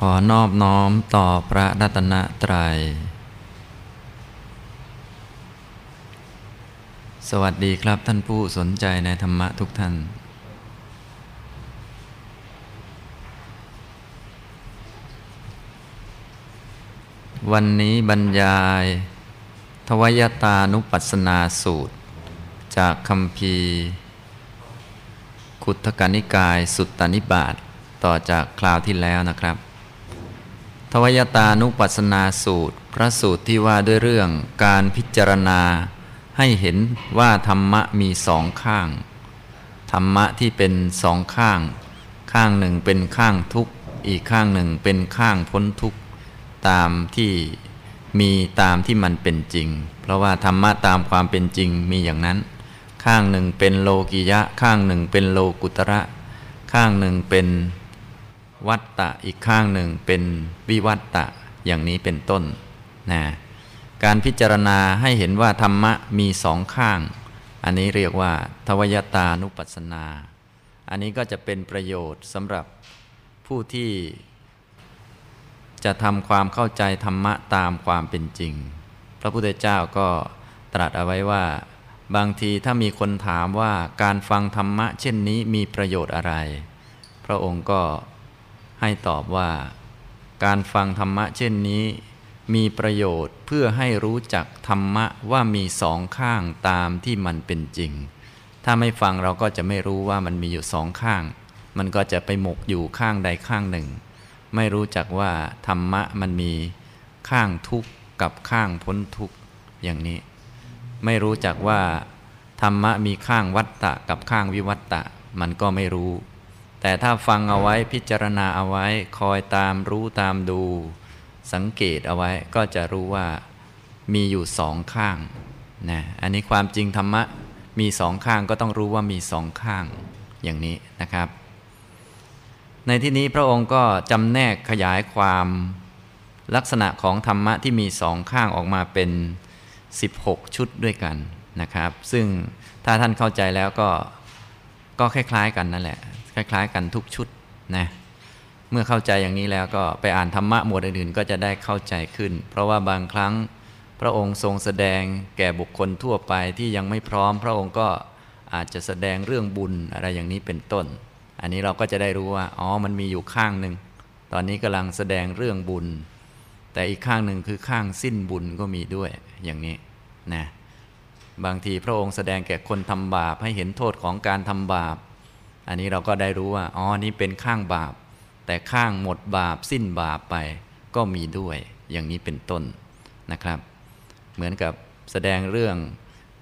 ขอนอบน้อมต่อพระรัตนตรัย สวัสดีครับท่านผู้สนใจในธรรมะทุกท่าน วันนี้บรรยาย ทวยตานุปัสสนาสูตร จากคำพีขุทกานิกายสุตตานิบาตต่อจากคราวที่แล้วนะครับ ทวยตานุปัสนาสูตร พระสูตรที่ว่าด้วยเรื่องการพิจารณา ให้เห็นว่าธรรมะมีสองข้าง ธรรมะที่เป็นสองข้าง ข้างหนึ่งเป็นข้างทุกข์ อีกข้างหนึ่งเป็นข้างพ้นทุกข์ ตามที่มีตามที่มันเป็นจริง เพราะว่าธรรมะตามความเป็นจริงมีอย่างนั้น ข้างหนึ่งเป็นโลกิยะ ข้างหนึ่งเป็นโลกุตระ ข้างหนึ่งเป็น วัตตะอีกข้างหนึ่งเป็นวิวัตตะอย่างนี้เป็นต้นนะการพิจารณาให้เห็นว่าธรรมะมีสองข้าง อันนี้เรียกว่า ทวยตานุปัสสนา อันนี้ก็จะเป็นประโยชน์สำหรับผู้ที่ จะทำความเข้าใจธรรมะตามความเป็นจริง พระพุทธเจ้าก็ตรัสเอาไว้ว่า บางทีถ้ามีคนถามว่าการฟังธรรมะ เช่นนี้มีประโยชน์อะไร พระองค์ก็ ให้ตอบว่า การฟังธรรมะเช่นนี้ มีประโยชน์เพื่อให้รู้จักธรรมะว่ามีสองข้างตามที่มันเป็นจริง ถ้าไม่ฟังเราก็จะไม่รู้ว่ามันมีอยู่สองข้าง มันก็จะไปหมกอยู่ข้างใดข้างหนึ่ง ไม่รู้จักว่าธรรมะมันมีข้างทุกข์กับข้างพ้นทุกข์อย่างนี้ ไม่รู้จักว่าธรรมะมีข้างวัตตะกับข้างวิวัตตะ มันก็ไม่รู้ แต่ถ้าฟังเอาไว้พิจารณาเอาไว้ คอยตามรู้ตามดู สังเกตเอาไว้ก็จะรู้ว่ามีอยู่สองข้างนะอันนี้ความจริงธรรมะมีสองข้างก็ต้องรู้ว่ามีสองข้างอย่างนี้นะครับ ในที่นี้พระองค์ก็จำแนกขยายความลักษณะของธรรมะที่มีสองข้างออกมาเป็น 16 ชุดด้วยกันนะครับ ซึ่งถ้าท่านเข้าใจแล้วก็ก็คล้ายๆกันนั่นแหละ คล้าย ๆ กันทุกชุดนะเมื่อเข้าใจอย่างนี้แล้วก็ไปอ่านธรรมะหมวดอื่นๆ ก็จะได้เข้าใจขึ้น เพราะว่าบางครั้งพระองค์ทรงแสดงแก่บุคคลทั่วไปที่ยังไม่พร้อม พระองค์ก็อาจจะแสดงเรื่องบุญอะไรอย่างนี้เป็นต้น อันนี้เราก็จะได้รู้ว่าอ๋อมันมีอยู่ข้างหนึ่งตอนนี้กำลังแสดงเรื่องบุญ แต่อีกข้างหนึ่งคือข้างสิ้นบุญก็มีด้วยอย่างนี้นะบางทีพระองค์แสดงแก่คนทำบาปให้เห็นโทษของการทำบาป อันนี้เราก็ได้รู้ว่าอ๋อนี่เป็นข้างบาป แต่ข้างหมดบาปสิ้นบาปไป ก็มีด้วยอย่างนี้เป็นต้นนะครับ เหมือนกับแสดงเรื่อง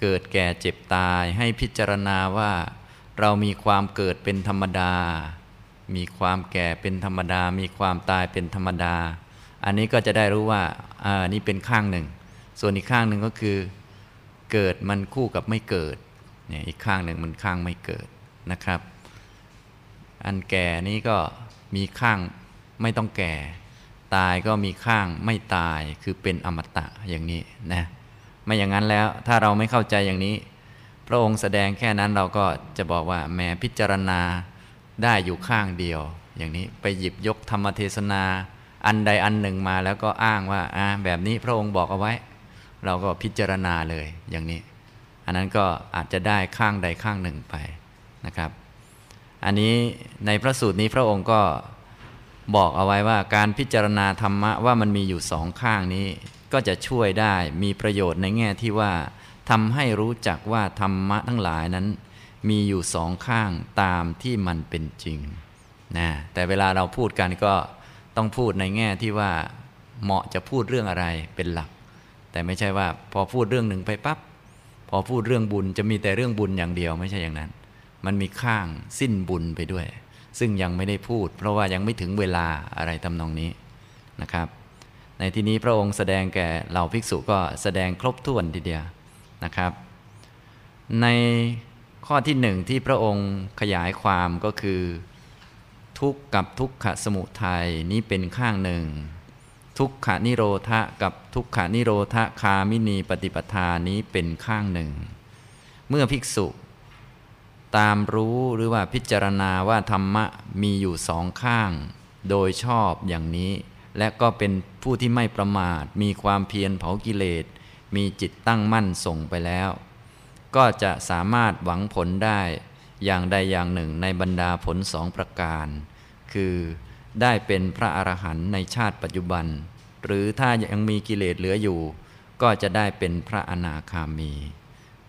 เกิดแก่เจ็บตายให้พิจารณาว่า เรามีความเกิดเป็นธรรมดา มีความแก่เป็นธรรมดา มีความตายเป็นธรรมดา อันนี้ก็จะได้รู้ว่าอ่านี่เป็นข้างหนึ่ง ส่วนอีกข้างหนึ่งก็คือ เกิดมันคู่กับไม่เกิดเนี่ยอีกข้างหนึ่งมันข้างไม่เกิดนะครับ อันแก่นี้ก็มีข้างไม่ต้องแก่ ตายก็มีข้างไม่ตายคือเป็นอมตะอย่างนี้นะไม่อย่างนั้นแล้วถ้าเราไม่เข้าใจอย่างนี้ พระองค์แสดงแค่นั้นเราก็จะบอกว่าแม้พิจารณาได้อยู่ข้างเดียว อย่างนี้ไปหยิบยกธรรมเทศนา อันใดอันหนึ่งมาแล้วก็อ้างว่าอ่าแบบนี้พระองค์บอกเอาไว้ เราก็พิจารณาเลยอย่างนี้ อันนั้นก็อาจจะได้ข้างใดข้างหนึ่งไปนะครับ อันนี้ในพระสูตรนี้พระองค์ก็บอกเอาไว้ว่าการพิจารณาธรรมะว่ามันมีอยู่สองข้างนี้ ก็จะช่วยได้มีประโยชน์ในแง่ที่ว่าทำให้รู้จักว่าธรรมะทั้งหลายนั้น มีอยู่สองข้างตามที่มันเป็นจริงนะแต่เวลาเราพูดกันก็ต้องพูดในแง่ที่ว่าเหมาะจะพูดเรื่องอะไรเป็นหลัก แต่ไม่ใช่ว่าพอพูดเรื่องหนึ่งไปปับ๊บพอพูดเรื่องบุญจะมีแต่เรื่องบุญอย่างเดียวไม่ใช่อย่างนั้น มันมีข้างสิ้นบุญไปด้วย ซึ่งยังไม่ได้พูด เพราะว่ายังไม่ถึงเวลาอะไรทำนองนี้นะครับ ในที่นี้พระองค์แสดงแก่เหล่าภิกษุก็แสดงครบถ้วนทีเดียวนะครับ ในข้อที่หนึ่งที่พระองค์ขยายความก็คือ ทุกข์กับทุกขสมุทัยนี้เป็นข้างหนึ่ง ทุกขานิโรธะกับทุกขานิโรธคามินีปฏิปทานี้เป็นข้างหนึ่ง เมื่อภิกษุ ตามรู้หรือว่าพิจารณาว่าธรรมะมีอยู่สองข้าง โดยชอบอย่างนี้ และก็เป็นผู้ที่ไม่ประมาท มีความเพียรเผากิเลส มีจิตตั้งมั่นส่งไปแล้ว ก็จะสามารถหวังผลได้อย่างใดอย่างหนึ่งในบรรดาผลสองประการ คือได้เป็นพระอรหันต์ในชาติปัจจุบัน หรือถ้ายังมีกิเลสเหลืออยู่ ก็จะได้เป็นพระอนาคามี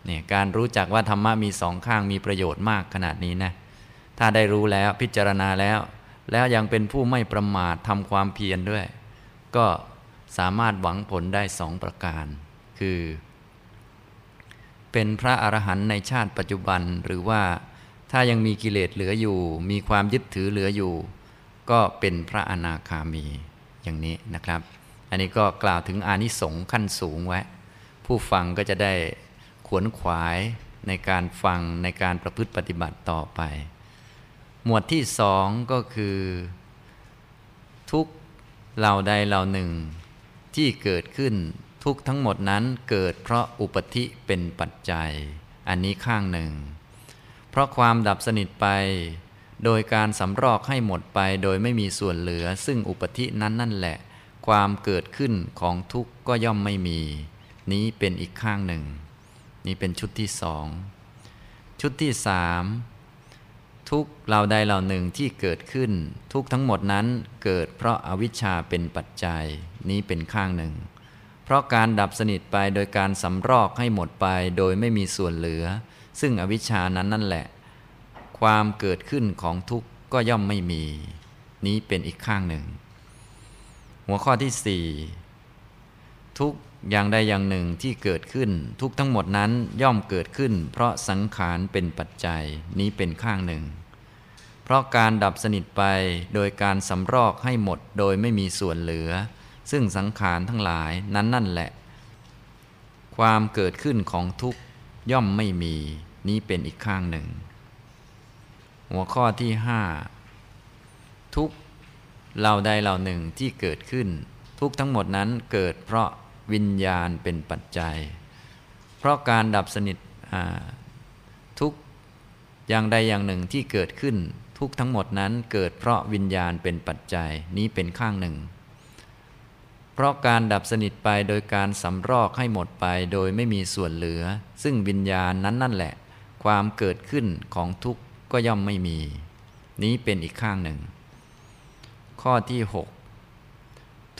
เนี่ยการรู้จักว่าธรรมะมีสองข้างมีประโยชน์มากขนาดนี้นะ ถ้าได้รู้แล้วพิจารณาแล้ว แล้วยังเป็นผู้ไม่ประมาททำความเพียรด้วย ก็สามารถหวังผลได้สองประการ คือ เป็นพระอรหันต์ในชาติปัจจุบันหรือว่าถ้ายังมีกิเลสเหลืออยู่ มีความยึดถือเหลืออยู่ ก็เป็นพระอนาคามีอย่างนี้นะครับ อันนี้ก็กล่าวถึงอานิสงส์ขั้นสูงไว้ ผู้ฟังก็จะได้ ขวนขวายในการฟังในการประพฤติปฏิบัติต่อไป หมวดที่สองก็คือ ทุกเหล่าใดเหล่าหนึ่ง ที่เกิดขึ้นทุกทั้งหมดนั้นเกิดเพราะอุปธิเป็นปัจจัย อันนี้ข้างหนึ่ง เพราะความดับสนิทไปโดยการสำรอกให้หมดไปโดยไม่มีส่วนเหลือ ซึ่งอุปธินั้นนั่นแหละ ความเกิดขึ้นของทุกข์ก็ย่อมไม่มี นี้เป็นอีกข้างหนึ่ง นี่เป็นชุดที่สองชุดที่สามทุกเราใดเหล่าหนึ่งที่เกิดขึ้น ทุกทั้งหมดนั้นเกิดเพราะอาวิชชาเป็นปัจจัยนี้เป็นข้างหนึ่ง เพราะการดับสนิทไปโดยการสำรอกให้หมดไปโดยไม่มีส่วนเหลือ ซึ่งอวิชชานั้นนั่นแหละ ความเกิดขึ้นของทุกข์ก็ย่อมไม่มี นี้เป็นอีกข้างหนึ่ง หัวข้อที่สี่ทุก อย่างใดอย่างหนึ่งที่เกิดขึ้น ทุกทั้งหมดนั้นย่อมเกิดขึ้น เพราะสังขารเป็นปัจจัยนี้เป็นข้างหนึ่ง เพราะการดับสนิทไปโดยการสำรอกให้หมดโดยไม่มีส่วนเหลือ ซึ่งสังขารทั้งหลายนั้นนั่นแหละ ความเกิดขึ้นของทุกย่อมไม่มีนี้เป็นอีกข้างหนึ่ง หัวข้อที่ห้าทุกเหล่าใดเหล่าหนึ่งที่เกิดขึ้น ทุกทั้งหมดนั้นเกิดเพราะ วิญญาณเป็นปัจจัย เพราะการดับสนิททุกอย่างใดอย่างหนึ่งที่เกิดขึ้นทุกทั้งหมดนั้นเกิดเพราะวิญญาณเป็นปัจจัยนี้เป็นข้างหนึ่ง เพราะการดับสนิทไปโดยการสำรอกให้หมดไปโดยไม่มีส่วนเหลือ ซึ่งวิญญาณนั้นนั่นแหละ ความเกิดขึ้นของทุกข์ก็ย่อมไม่มี นี้เป็นอีกข้างหนึ่ง ข้อที่ 6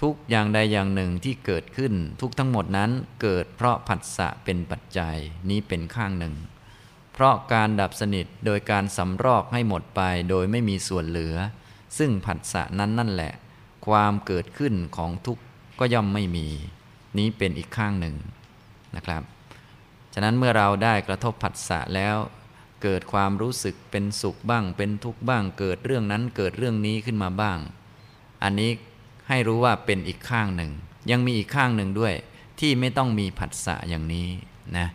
ทุกอย่างใดอย่างหนึ่งที่เกิดขึ้น ทุกทั้งหมดนั้นเกิดเพราะผัสสะเป็นปัจจัยนี้เป็นข้างหนึ่ง เพราะการดับสนิทโดยการสำรอกให้หมดไปโดยไม่มีส่วนเหลือ ซึ่งผัสสะนั้นนั่นแหละ ความเกิดขึ้นของทุกก็ย่อมไม่มี นี้เป็นอีกข้างหนึ่งนะครับ ฉะนั้นเมื่อเราได้กระทบผัสสะแล้วเกิดความรู้สึกเป็นสุขบ้าง เป็นทุกข์บ้าง เกิดเรื่องนั้นเกิดเรื่องนี้ขึ้นมาบ้าง อันนี้ ให้รู้ว่าเป็นอีกข้างหนึ่ง ยังมีอีกข้างหนึ่งด้วย ที่ไม่ต้องมีผัสสะอย่างนี้นะ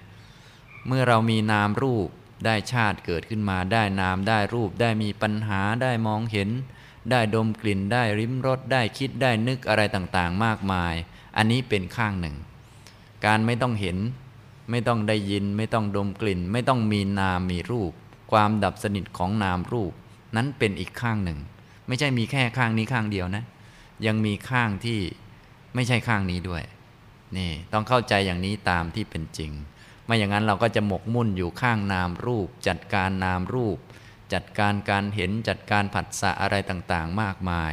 เมื่อเรามีนามรูปได้ชาติเกิดขึ้นมาได้นามได้รูปได้มีปัญหาได้มองเห็น ได้ดมกลิ่นได้ริมรสได้คิดได้นึกอะไรต่างๆ มากมาย อันนี้เป็นข้างหนึ่ง การไม่ต้องเห็น ไม่ต้องได้ยิน ไม่ต้องดมกลิ่น ไม่ต้องมีนามมีรูป ความดับสนิทของนามรูป นั้นเป็นอีกข้างหนึ่ง ไม่ใช่มีแค่ข้างนี้ข้างเดียวนะ ยังมีข้างที่ไม่ใช่ข้างนี้ด้วย นี่ต้องเข้าใจอย่างนี้ตามที่เป็นจริง ไม่อย่างนั้นเราก็จะหมกมุ่นอยู่ข้างนามรูป จัดการนามรูป จัดการการเห็นจัดการผัสสะอะไรต่างๆ มากมาย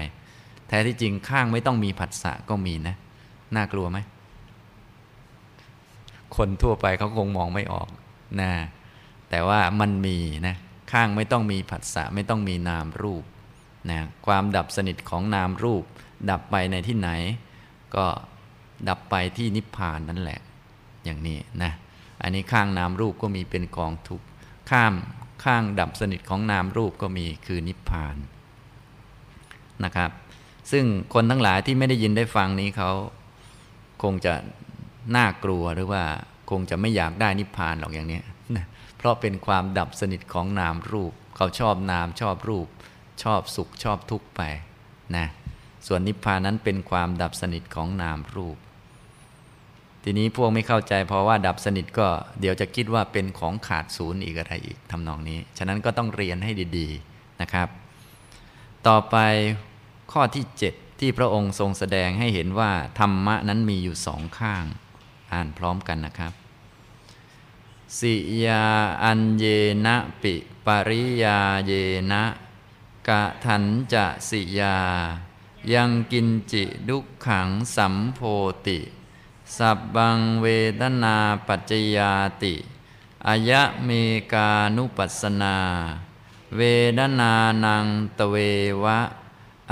แท้ที่จริงข้างไม่ต้องมีผัสสะก็มีนะ น่ากลัวไหม คนทั่วไปเขาคงมองไม่ออกนะแต่ว่ามันมีนะข้างไม่ต้องมีผัสสะไม่ต้องมีนามรูปนะความดับสนิทของนามรูป ดับไปในที่ไหน ก็ดับไปที่นิพพานนั่นแหละ อย่างนี้นะ อันนี้ข้างนามรูปก็มีเป็นกองทุกข้ามข้างดับสนิทของนามรูปก็มีคือนิพพานนะครับ ซึ่งคนทั้งหลายที่ไม่ได้ยินได้ฟังนี้เขาคงจะน่ากลัวหรือว่าคงจะไม่อยากได้นิพพานหรอกอย่างนี้นะเพราะเป็นความดับสนิทของนามรูป เขาชอบนามชอบรูป ชอบสุขชอบทุกข์ไปนะ ส่วนนิพพานนั้นเป็นความดับสนิทของนามรูป ทีนี้พวกไม่เข้าใจเพราะว่าดับสนิทก็เดี๋ยวจะคิดว่าเป็นของขาดศูนย์อีกอะไรอีกทำนองนี้ ฉะนั้นก็ต้องเรียนให้ดีๆนะครับ ต่อไปข้อที่ 7 ที่พระองค์ทรงแสดงให้เห็นว่า ธรรมะนั้นมีอยู่สองข้าง อ่านพร้อมกันนะครับสิยาอันเยนะปิปริยาเยนะกะทันจะสิยา ยังกินจิดุขังสัมโพติ สับบังเวทนาปัจจยาติอายะเมกานุปัสสนา เวดนานังตเววะ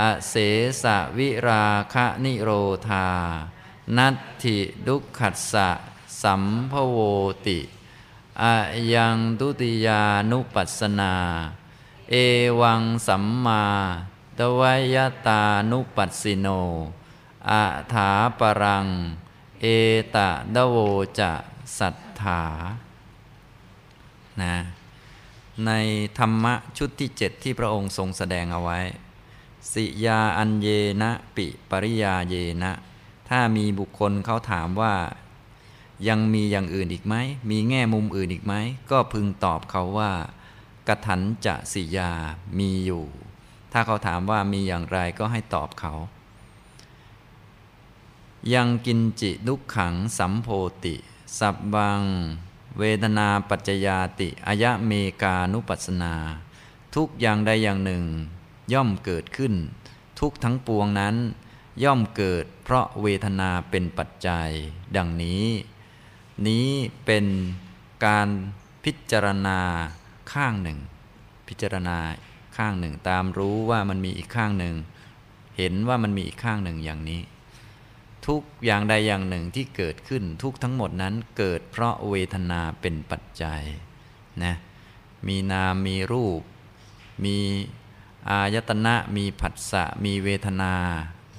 อเสสะวิราคะนิโรธา นัตถิดุขัสสะสัมภโวติอายังตุติยานุปัสสนา เอวังสัมมา ตวยตานุปัสสิโนอาถาปรัง เอตะดโวจะสัทธานะในธรรมะชุดที่เจ็ดที่พระองค์ทรงแสดงเอาไว้ สิยาอันเยนะปิปริยาเยนะ ถ้ามีบุคคลเขาถามว่า ยังมีอย่างอื่นอีกไหม มีแง่มุมอื่นอีกไหม ก็พึงตอบเขาว่ากระถันจะสิยามีอยู่ ถ้าเขาถามว่ามีอย่างไรก็ให้ตอบเขา ยังกินจิดุกขังสัมโพติ สับบัง เวทนาปัจจยาติอายะเมกานุปัสนา ทุกอย่างใดอย่างหนึ่ง ย่อมเกิดขึ้น ทุกทั้งปวงนั้น ย่อมเกิดเพราะเวทนาเป็นปัจจัย ดังนี้ นี้เป็นการพิจารณาข้างหนึ่ง พิจารณา ข้างหนึ่ง ตามรู้ว่ามันมีอีกข้างหนึ่ง เห็นว่ามันมีอีกข้างหนึ่งอย่างนี้ ทุกอย่างใดอย่างหนึ่งที่เกิดขึ้นทุกทั้งหมดนั้นเกิดเพราะเวทนาเป็นปัจจัยนะมีนามมีรูป มีอายตนะมีผัสสะมีเวทนา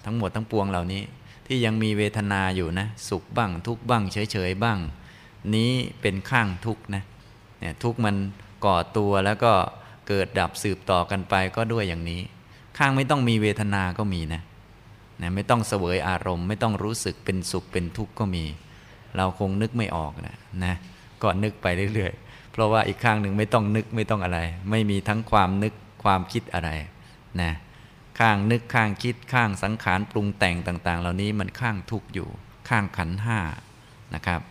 ทั้งหมดทั้งปวงเหล่านี้ ที่ยังมีเวทนาอยู่นะ สุขบ้าง ทุกบ้าง เฉยๆบ้าง นี้เป็นข้างทุกนะเนี่ยทุกมันก่อตัวแล้วก็ เกิดดับสืบต่อกันไปก็ด้วยอย่างนี้ ข้างไม่ต้องมีเวทนาก็มีนะนะไม่ต้องเสวยอารมณ์ ไม่ต้องรู้สึกเป็นสุขเป็นทุกข์ก็มี เราคงนึกไม่ออกนะนะก็นึกไปเรื่อยๆ เพราะว่าอีกข้างหนึ่งไม่ต้องนึกไม่ต้องอะไร ไม่มีทั้งความนึกความคิดอะไรนะข้างนึกข้างคิดข้างสังขารปรุงแต่งต่าง ๆ เหล่านี้มันข้างทุกข์อยู่ ข้างขันห้านะครับ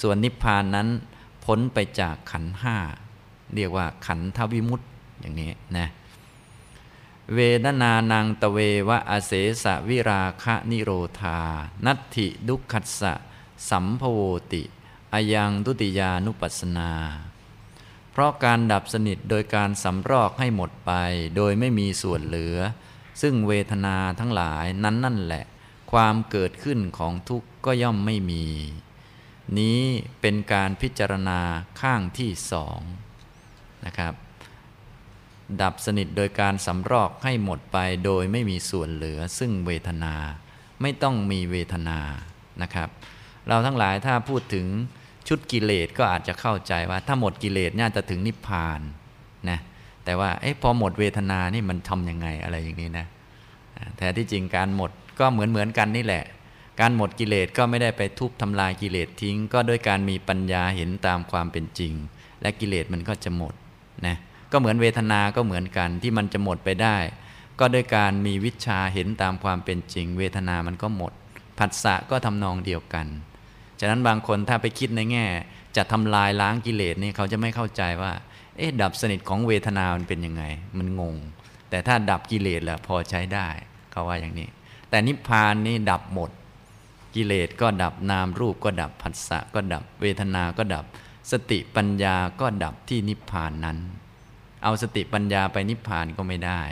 ส่วนนิพพานนั้นพ้นไปจากขันห้าเรียกว่าขันทวิมุตต อย่างนี้นะเวดนานังตเววะอาเสสะวิราคะนิโรธา นัตถิดุขัสสะสัมภโวติอายังตุติยานุปัสนา เพราะการดับสนิทโดยการสำรอกให้หมดไป โดยไม่มีส่วนเหลือ ซึ่งเวทนาทั้งหลายนั้นนั่นแหละ ความเกิดขึ้นของทุกข์ก็ย่อมไม่มี นี้เป็นการพิจารณาข้างที่สองนะครับ ดับสนิทโดยการสำรอกให้หมดไปโดยไม่มีส่วนเหลือซึ่งเวทนา ไม่ต้องมีเวทนานะครับ เราทั้งหลายถ้าพูดถึงชุดกิเลสก็อาจจะเข้าใจว่า ถ้าหมดกิเลสน่าจะถึงนิพพานนะแต่ว่าอพอหมดเวทนานี่มันทำยังไงอะไรอย่างนี้นะแต่ที่จริงการหมดก็เหมือนเหมือนกันนี่แหละ การหมดกิเลสก็ไม่ได้ไปทุบทำลายกิเลสทิ้ง ก็ด้วยการมีปัญญาเห็นตามความเป็นจริง และกิเลสมันก็จะหมดนะ ก็เหมือนเวทนาก็เหมือนกันที่มันจะหมดไปได้ ก็ด้วยการมีวิชาเห็นตามความเป็นจริง เวทนามันก็หมด ผัสสะก็ทำนองเดียวกัน ฉะนั้นบางคนถ้าไปคิดในแง่ จะทำลายล้างกิเลสนี่เขาจะไม่เข้าใจว่า เอ๊ะดับสนิทของเวทนามันเป็นยังไง มันงง แต่ถ้าดับกิเลสแล้วพอใช้ได้เขาว่าอย่างนี้ แต่นิพพานนี่ดับหมด กิเลสก็ดับนามรูปก็ดับผัสสะก็ดับ เวทนาก็ดับ สติปัญญาก็ดับที่นิพพานนั้น เอาสติปัญญาไปนิพพานก็ไม่ได้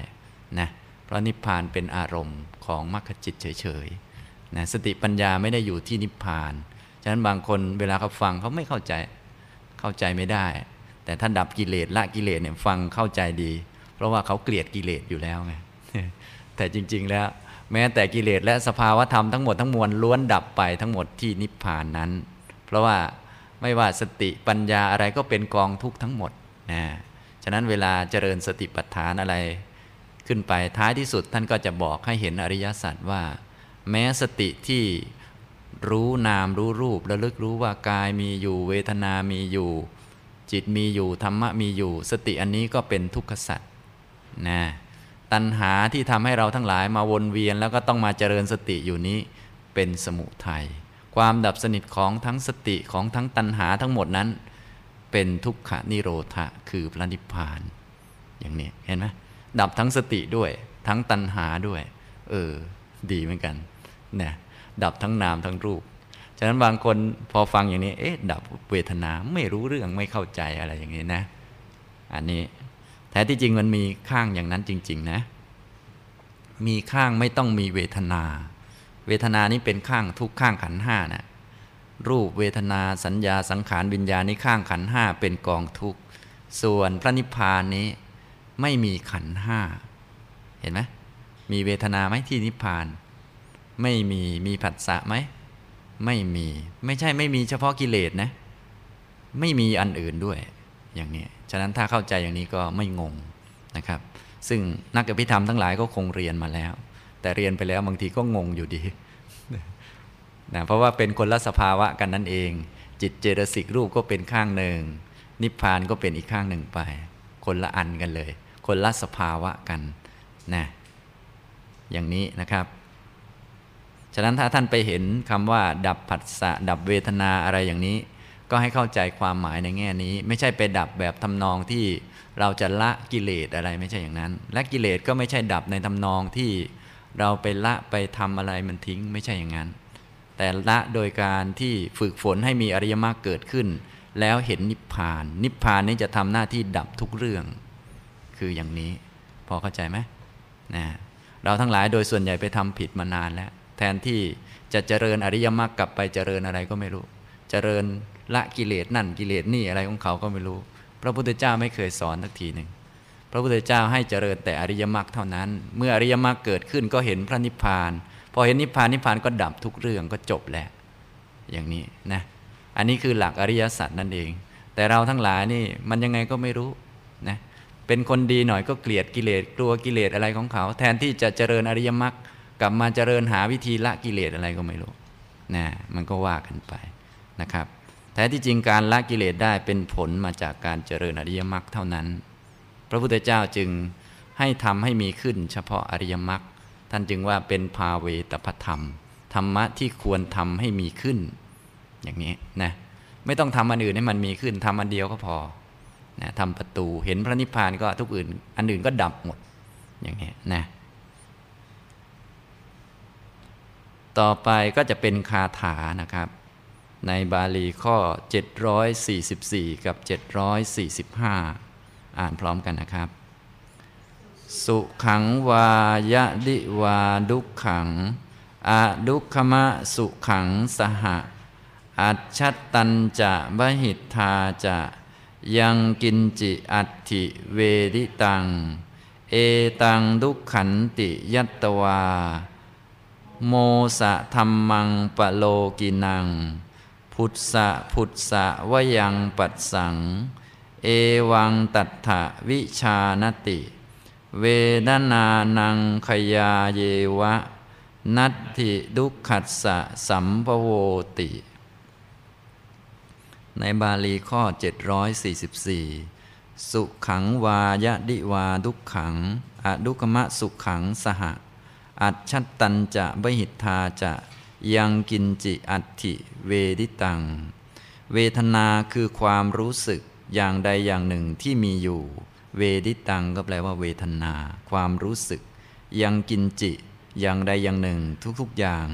นะเพราะนิพพานเป็นอารมณ์ของมรรคจิตเฉยๆนะสติปัญญาไม่ได้อยู่ที่นิพพาน ฉะนั้นบางคนเวลาเขาฟังเขาไม่เข้าใจเข้าใจไม่ได้ แต่ถ้าดับกิเลสละกิเลสเนี่ยฟังเข้าใจดี เพราะว่าเขาเกลียดกิเลสอยู่แล้วไงแต่จริง ๆแล้วแม้แต่กิเลสและสภาวธรรมทั้งหมดทั้งมวลล้วนดับไปทั้งหมดที่นิพพานนั้น เพราะว่าไม่ว่าสติปัญญาอะไรก็เป็นกองทุกข์ทั้งหมดนะะนั้นเวลาเจริญสติปัฏฐานอะไร ขึ้นไปท้ายที่สุดท่านก็จะบอกให้เห็นอริยสัจว่า แม้สติที่รู้นามรู้รูประลึกรู้ว่ากายมีอยู่ เวทนามีอยู่ จิตมีอยู่ธรรมะมีอยู่ สติอันนี้ก็เป็นทุกขสัจนะตัณหาที่ทำให้เราทั้งหลายมาวนเวียน แล้วก็ต้องมาเจริญสติอยู่นี้เป็นสมุทัยความดับสนิทของทั้งสติของทั้งตัณหาทั้งหมดนั้น เป็นทุกขนิโรธะคือพระนิพพาน อย่างนี้เห็นไหมดับทั้งสติด้วยทั้งตัณหาด้วย เออ ดีเหมือนกันเนี่ยดับทั้งนามทั้งรูป ฉะนั้นบางคนพอฟังอย่างนี้ เอ๊ะ ดับเวทนาไม่รู้เรื่องไม่เข้าใจอะไรอย่างนี้นะ อันนี้แท้ที่จริงมันมีข้างอย่างนั้นจริง ๆ นะ มีข้างไม่ต้องมีเวทนา เวทนานี้เป็นข้างทุกข้างขันห้านะ รูปเวทนาสัญญาสังขารวิญญาณนี้ข้างขันห้าเป็นกองทุกส่วนพระนิพพานนี้ไม่มีขันห้าเห็นไหมมีเวทนาไหมที่นิพพาน ไม่มีมีผัสสะไหมไม่มีไม่ใช่ไม่มีเฉพาะกิเลสนะ ไม่มีอันอื่นด้วยอย่างนี้ฉะนั้นถ้าเข้าใจอย่างนี้ก็ไม่งงนะครับ ซึ่งนักอภิธรรมทั้งหลายก็คงเรียนมาแล้ว แต่เรียนไปแล้วบางทีก็งงอยู่ดี นะเพราะว่าเป็นคนละสภาวะกันนั่นเอง จิตเจตสิกรูปก็เป็นข้างหนึ่ง นิพพานก็เป็นอีกข้างหนึ่งไป คนละอันกันเลย คนละสภาวะกันนะอย่างนี้นะครับ ฉะนั้นถ้าท่านไปเห็นคำว่าดับผัสสะดับเวทนาอะไรอย่างนี้ ก็ให้เข้าใจความหมายในแง่นี้ ไม่ใช่ไปดับแบบทำนองที่เราจะละกิเลสอะไรไม่ใช่อย่างนั้น และกิเลสก็ไม่ใช่ดับในทำนองที่เราไปละไปทำอะไรมันทิ้งไม่ใช่อย่างนั้น แต่ละโดยการที่ฝึกฝนให้มีอริยมรรคเกิดขึ้น แล้วเห็นนิพพาน นิพพานนี้จะทำหน้าที่ดับทุกเรื่อง คืออย่างนี้ พอเข้าใจไหมนะเราทั้งหลายโดยส่วนใหญ่ไปทำผิดมานานแล้ว แทนที่จะเจริญอริยมรรคกลับไปเจริญอะไรก็ไม่รู้ เจริญละกิเลสนั่นกิเลสนี่อะไรของเขาก็ไม่รู้ พระพุทธเจ้าไม่เคยสอนสักทีหนึ่งพระพุทธเจ้าให้เจริญแต่อริยมรรคเท่านั้น เมื่ออริยมรรคเกิดขึ้นก็เห็นพระนิพพาน พอเห็นนิพพานนิพพานก็ดับทุกเรื่องก็จบแล้ว อย่างนี้นะอันนี้คือหลักอริยสัจนั่นเอง แต่เราทั้งหลายนี่มันยังไงก็ไม่รู้นะเป็นคนดีหน่อยก็เกลียดกิเลสกลัวกิเลสอะไรของเขา แทนที่จะเจริญอริยมรรคกลับมาเจริญหาวิธีละกิเลสอะไรก็ไม่รู้นะมันก็ว่ากันไปนะครับแท้ที่จริงการละกิเลสได้เป็นผลมาจากการเจริญอริยมรรคเท่านั้น พระพุทธเจ้าจึงให้ทำให้มีขึ้นเฉพาะอริยมรรค ท่านจึงว่าเป็นภาเวตพธรรม ธรรมะที่ควรทำให้มีขึ้น อย่างนี้นะไม่ต้องทำอันอื่นให้มันมีขึ้นทำอันเดียวก็พอนะทำประตูเห็นพระนิพพานก็ทุกอื่น อันอื่นก็ดับหมดอย่างนี้นะต่อไปก็จะเป็นคาถานะครับ ในบาลีข้อ 744 กับ 745 อ่านพร้อมกันนะครับ สุขังวายะดิวาดุขังอะดุขมะสุขังสหะ อัจฉตันจะบหิทธาจะ ยังกินจิอัตถิเวริตัง เอตังดุขันติยัตวา โมสะธรรมังปะโลกินัง พุทธะพุทธะวยังปัสสัง เอวังตัตถะวิชานติ เวดนานังขยาเยวะ นัตถิดุขัสสะสัมภโวติ ในบาลีข้อ 744 สุขังวายะดิวาดุขังอดุกมะสุขังสห อัจฉัตตันจะบหิทธาจะยังกินจิอัตถิเวดิตัง เวทนาคือความรู้สึกอย่างใดอย่างหนึ่งที่มีอยู่ เวดิตังก็แปลว่าเวทนา ความรู้สึก ยังกินจิ อย่างใดอย่างหนึ่งทุกๆอย่าง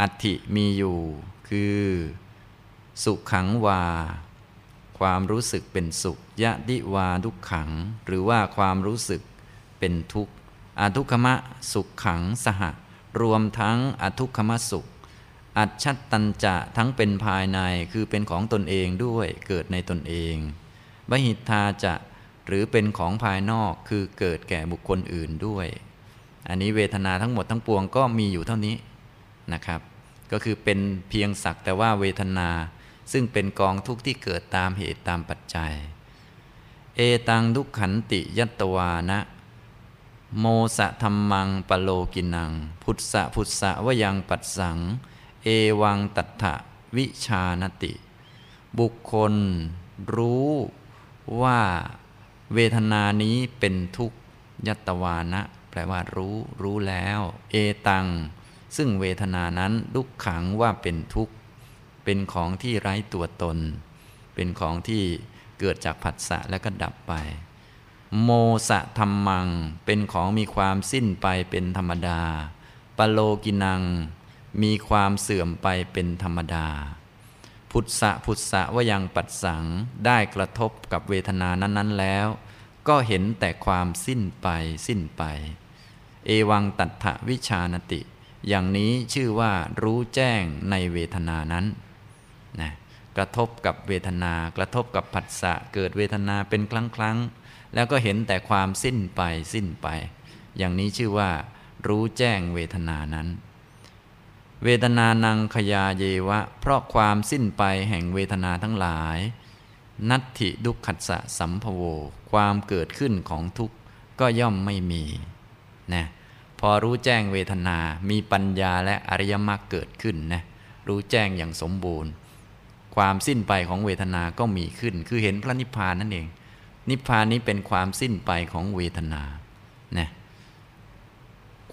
อัติมีอยู่ คือ สุขขังวา ความรู้สึกเป็นสุข ยะดิวาทุกขัง หรือว่าความรู้สึกเป็นทุกข์อทุกขมะสุขขังสห รวมทั้งอทุกขมะสุข อัจฉัตตัญจะทั้งเป็นภายในคือเป็นของตนเองด้วยเกิดในตนเองบหิทธาจะ หรือเป็นของภายนอกคือเกิดแก่บุคคลอื่นด้วย อันนี้เวทนาทั้งหมดทั้งปวงก็มีอยู่เท่านี้นะครับ ก็คือเป็นเพียงสักแต่ว่าเวทนา ซึ่งเป็นกองทุกข์ที่เกิดตามเหตุตามปัจจัย เอตังทุกขันติยัตวานะ โมสะธรรมังปโลกินัง พุทธะพุทธะวยังปัสสัง เอวังตัถะวิชานติ บุคคลรู้ว่า เวทนานี้เป็นทุกขยัตตวานะ แปลว่ารู้ รู้แล้ว เอตัง ซึ่งเวทนานั้นลุกขังว่าเป็นทุกข์ เป็นของที่ไร้ตัวตน เป็นของที่เกิดจากผัสสะแล้วก็ดับไป โมสะธรรมัง เป็นของมีความสิ้นไปเป็นธรรมดา ปโลกินัง มีความเสื่อมไปเป็นธรรมดา พุทธะพุทธะว่ายังปัดสังได้กระทบกับเวทนานั้น ๆ แล้ว ก็เห็นแต่ความสิ้นไปสิ้นไป เอวังตัทธวิชานติ อย่างนี้ชื่อว่ารู้แจ้งในเวทนานั้นนะกระทบกับเวทนากระทบกับผัสสะเกิดเวทนาเป็นครั้งครั้งแล้วก็เห็นแต่ความสิ้นไปสิ้นไป อย่างนี้ชื่อว่า รู้แจ้งเวทนานั้น เวทนานังขยาเยวะ เพราะความสิ้นไปแห่งเวทนาทั้งหลาย นัตถิดุขัสสะสัมภโว ความเกิดขึ้นของทุกข์ก็ย่อมไม่มีนะพอรู้แจ้งเวทนา มีปัญญาและอริยมรรคเกิดขึ้นนะรู้แจ้งอย่างสมบูรณ์ ความสิ้นไปของเวทนาก็มีขึ้น คือเห็นพระนิพพานนั่นเอง นิพพานนี้เป็นความสิ้นไปของเวทนานะ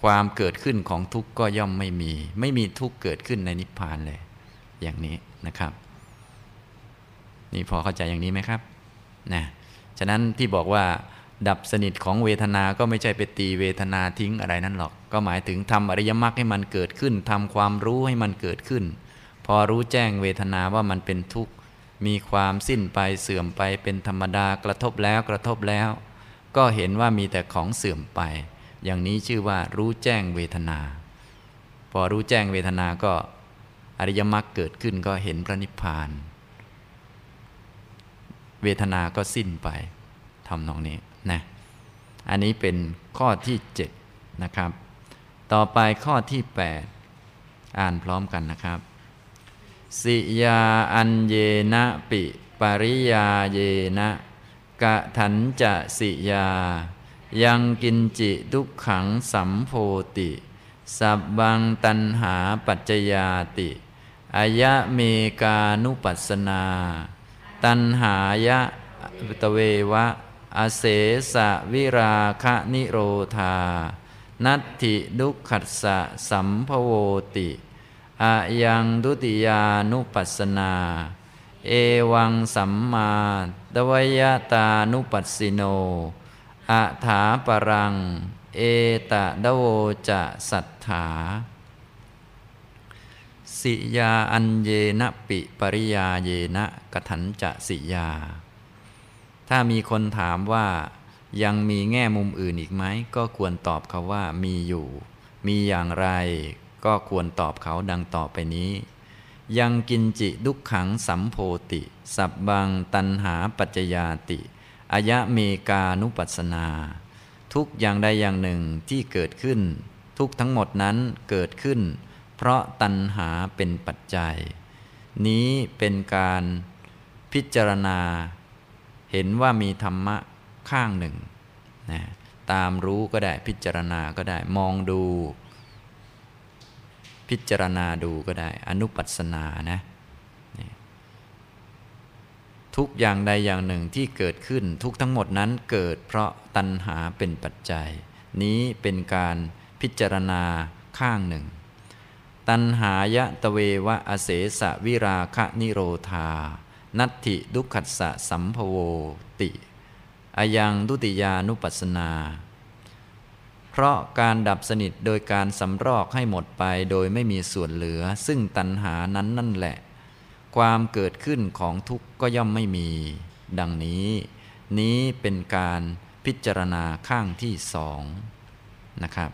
ความเกิดขึ้นของทุกข์ก็ย่อมไม่มี ไม่มีทุกข์เกิดขึ้นในนิพพานเลย อย่างนี้นะครับ นี่พอเข้าใจอย่างนี้ไหมครับนะฉะนั้นที่บอกว่า ดับสนิทของเวทนา ก็ไม่ใช่ไปตีเวทนาทิ้งอะไรนั่นหรอก ก็หมายถึงทำอริยมรรคให้มันเกิดขึ้นทำความรู้ให้มันเกิดขึ้น พอรู้แจ้งเวทนาว่ามันเป็นทุกข์ มีความสิ้นไปเสื่อมไปเป็นธรรมดากระทบแล้วกระทบแล้ว ก็เห็นว่ามีแต่ของเสื่อมไป อย่างนี้ชื่อว่ารู้แจ้งเวทนา พอรู้แจ้งเวทนาก็อริยมรรคเกิดขึ้นก็เห็นพระนิพพาน เวทนาก็สิ้นไปทำนองนี้นะอันนี้เป็นข้อที่ 7 นะครับ ต่อไปข้อที่ 8 อ่านพร้อมกันนะครับ สิยาอันเยนะปิ ปริยาเยนะกะถันจะสิยา ยังกินจิทุกขังสัมโพติ สับบังตันหาปัจจยาติอายะเมกานุปัสนา ตันหายะตเววะ อเสสะวิราคะนิโรธา นัตถิดุขัสสะสัมภโวติอายังดุติยานุปัสสนา เอวังสัมมาตวยตานุปัสสิโน อะถาปรัง เอตะดโวจะสัทธา สิยาอันเยนะปิปริยาเยนะกถันจะสิยา ถ้ามีคนถามว่ายังมีแง่มุมอื่นอีกไหม ก็ควรตอบเขาว่ามีอยู่ มีอย่างไร ก็ควรตอบเขาดังต่อไปนี้ ยังกินจิดุขขังสัมโพติ สับบังตันหาปัจจยาติ อายะเมกานุปัสสนา ทุกอย่างใดอย่างหนึ่งที่เกิดขึ้น ทุกทั้งหมดนั้นเกิดขึ้น เพราะตัณหาเป็นปัจจัย นี้เป็นการพิจารณา เห็นว่ามีธรรมะข้างหนึ่งนะตามรู้ก็ได้พิจารณาก็ได้มองดู พิจารณาดูก็ได้ อนุปัสนานะ ทุกอย่างใดอย่างหนึ่งที่เกิดขึ้นทุกทั้งหมดนั้นเกิดเพราะตัณหาเป็นปัจจัย นี้เป็นการพิจารณาข้างหนึ่ง ตัณหายะตะเววะอเสสะวิราคะนิโรธา นัตถิดุขัสสะสัมภโวติอายังดุติยานุปัสนา เพราะการดับสนิทโดยการสำรอกให้หมดไปโดยไม่มีส่วนเหลือ ซึ่งตัณหานั้นนั่นแหละ ความเกิดขึ้นของทุกข์ก็ย่อมไม่มี ดังนี้ นี้เป็นการพิจารณาข้างที่สองนะครับ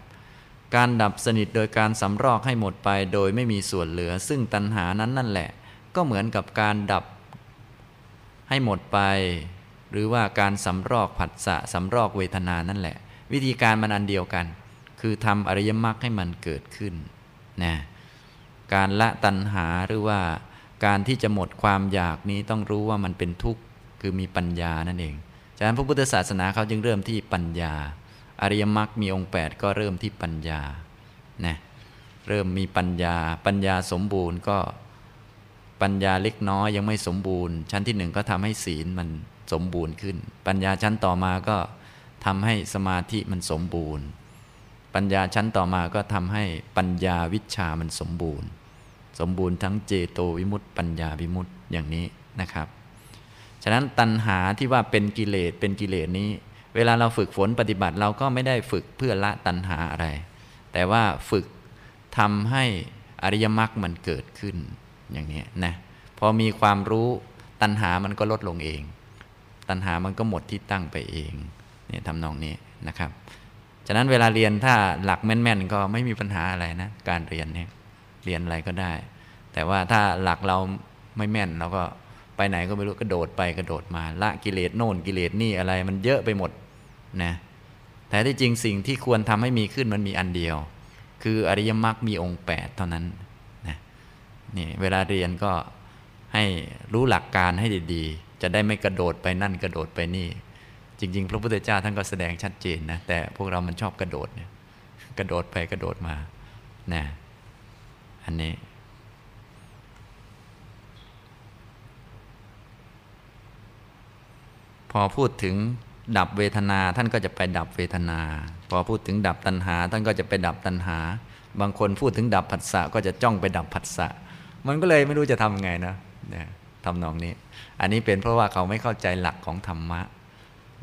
การดับสนิทโดยการสำรอกให้หมดไปโดยไม่มีส่วนเหลือ ซึ่งตัณหานั้นนั่นแหละ ก็เหมือนกับการดับให้หมดไป หรือว่าการสำรอกผัสสะสำรอกเวทนานั่นแหละ วิธีการมันอันเดียวกัน คือทำอริยมรรคให้มันเกิดขึ้นนะการละตัณหาหรือว่า การที่จะหมดความอยากนี้ต้องรู้ว่ามันเป็นทุกข์คือมีปัญญานั่นเองฉะนั้นพระพุทธศาสนาเขาจึงเริ่มที่ปัญญา อริยมรรคมีองค์ 8 ก็เริ่มที่ปัญญานะเริ่มมีปัญญา ปัญญาสมบูรณ์ก็ปัญญาเล็กน้อยยังไม่สมบูรณ์ ชั้นที่หนึ่งก็ทำให้ศีลมันสมบูรณ์ขึ้น ปัญญาชั้นต่อมาก็ทำให้สมาธิมันสมบูรณ์ ปัญญาชั้นต่อมาก็ทำให้ปัญญาวิชามันสมบูรณ์ สมบูรณ์ทั้งเจโตวิมุตติ ปัญญาวิมุตติอย่างนี้นะครับ ฉะนั้นตัณหาที่ว่าเป็นกิเลสเป็นกิเลสนี้ เวลาเราฝึกฝนปฏิบัติเราก็ไม่ได้ฝึกเพื่อละตัณหาอะไร แต่ว่าฝึกทำให้อริยมรรคมันเกิดขึ้นอย่างนี้นะพอมีความรู้ตัณหามันก็ลดลงเอง ตัณหามันก็หมดที่ตั้งไปเองเนี่ยทำนองนี้นะครับ ฉะนั้นเวลาเรียนถ้าหลักแม่นๆ ก็ไม่มีปัญหาอะไรนะ การเรียนเนี่ย เรียนอะไรก็ได้ แต่ว่าถ้าหลักเราไม่แม่นเราก็ไปไหนก็ไม่รู้กระโดดไปกระโดดมาละกิเลสโน่นกิเลสนี่อะไรมันเยอะไปหมดนะแต่ที่จริงสิ่งที่ควรทำให้มีขึ้นมันมีอันเดียว คืออริยมรรคมีองค์ 8 เท่านั้นนะนี่เวลาเรียนก็ให้รู้หลักการให้ดีๆ จะได้ไม่กระโดดไปนั่นกระโดดไปนี่ จริง ๆ พระพุทธเจ้าท่านก็แสดงชัดเจนนะแต่พวกเรามันชอบกระโดดเนี่ยกระโดดไปกระโดดมานะ อันนี้พอพูดถึงดับเวทนาท่านก็จะไปดับเวทนา พอพูดถึงดับตัณหา ท่านก็จะไปดับตัณหา บางคนพูดถึงดับผัสสะก็จะจ้องไปดับผัสสะมันก็เลยไม่รู้จะทำไงนะนะทำนองนี้ อันนี้เป็นเพราะว่าเขาไม่เข้าใจหลักของธรรมะ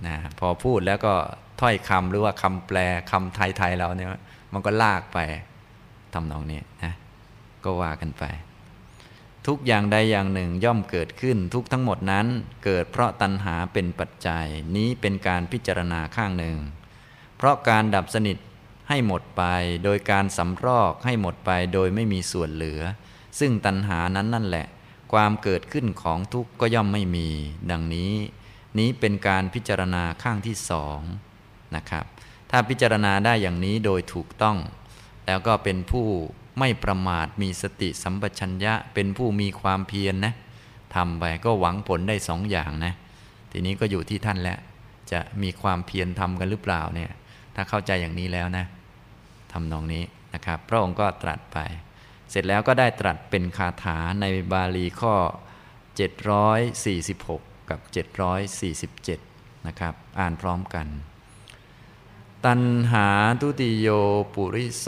นะพอพูดแล้วก็ถ้อยคำหรือว่าคำแปลคำไทยๆเราเนี่ยมันก็ลากไปทำนองนี้นะ ก็ว่ากันไป ทุกอย่างใดอย่างหนึ่งย่อมเกิดขึ้นทุกทั้งหมดนั้น เกิดเพราะตัณหาเป็นปัจจัยนี้เป็นการพิจารณาข้างหนึ่ง เพราะการดับสนิทให้หมดไปโดยการสำรอกให้หมดไปโดยไม่มีส่วนเหลือ ซึ่งตัณหานั้นนั่นแหละ ความเกิดขึ้นของทุกข์ก็ย่อมไม่มี ดังนี้ นี้เป็นการพิจารณาข้างที่สองนะครับ ถ้าพิจารณาได้อย่างนี้โดยถูกต้อง แล้วก็เป็นผู้ ไม่ประมาทมีสติสัมปชัญญะเป็นผู้มีความเพียรนนะทำไปก็หวังผลได้สองอย่างนะ ทีนี้ก็อยู่ที่ท่านแล้ว จะมีความเพียรทำกันหรือเปล่าเนี่ย ถ้าเข้าใจอย่างนี้แล้วนะทำนองนี้นะครับ พระองค์ก็ตรัสไป เสร็จแล้วก็ได้ตรัสเป็นคาถาในบาลีข้อ 746 กับ 747 นะครับ อ่านพร้อมกัน ตันหาทุติโยปุริโส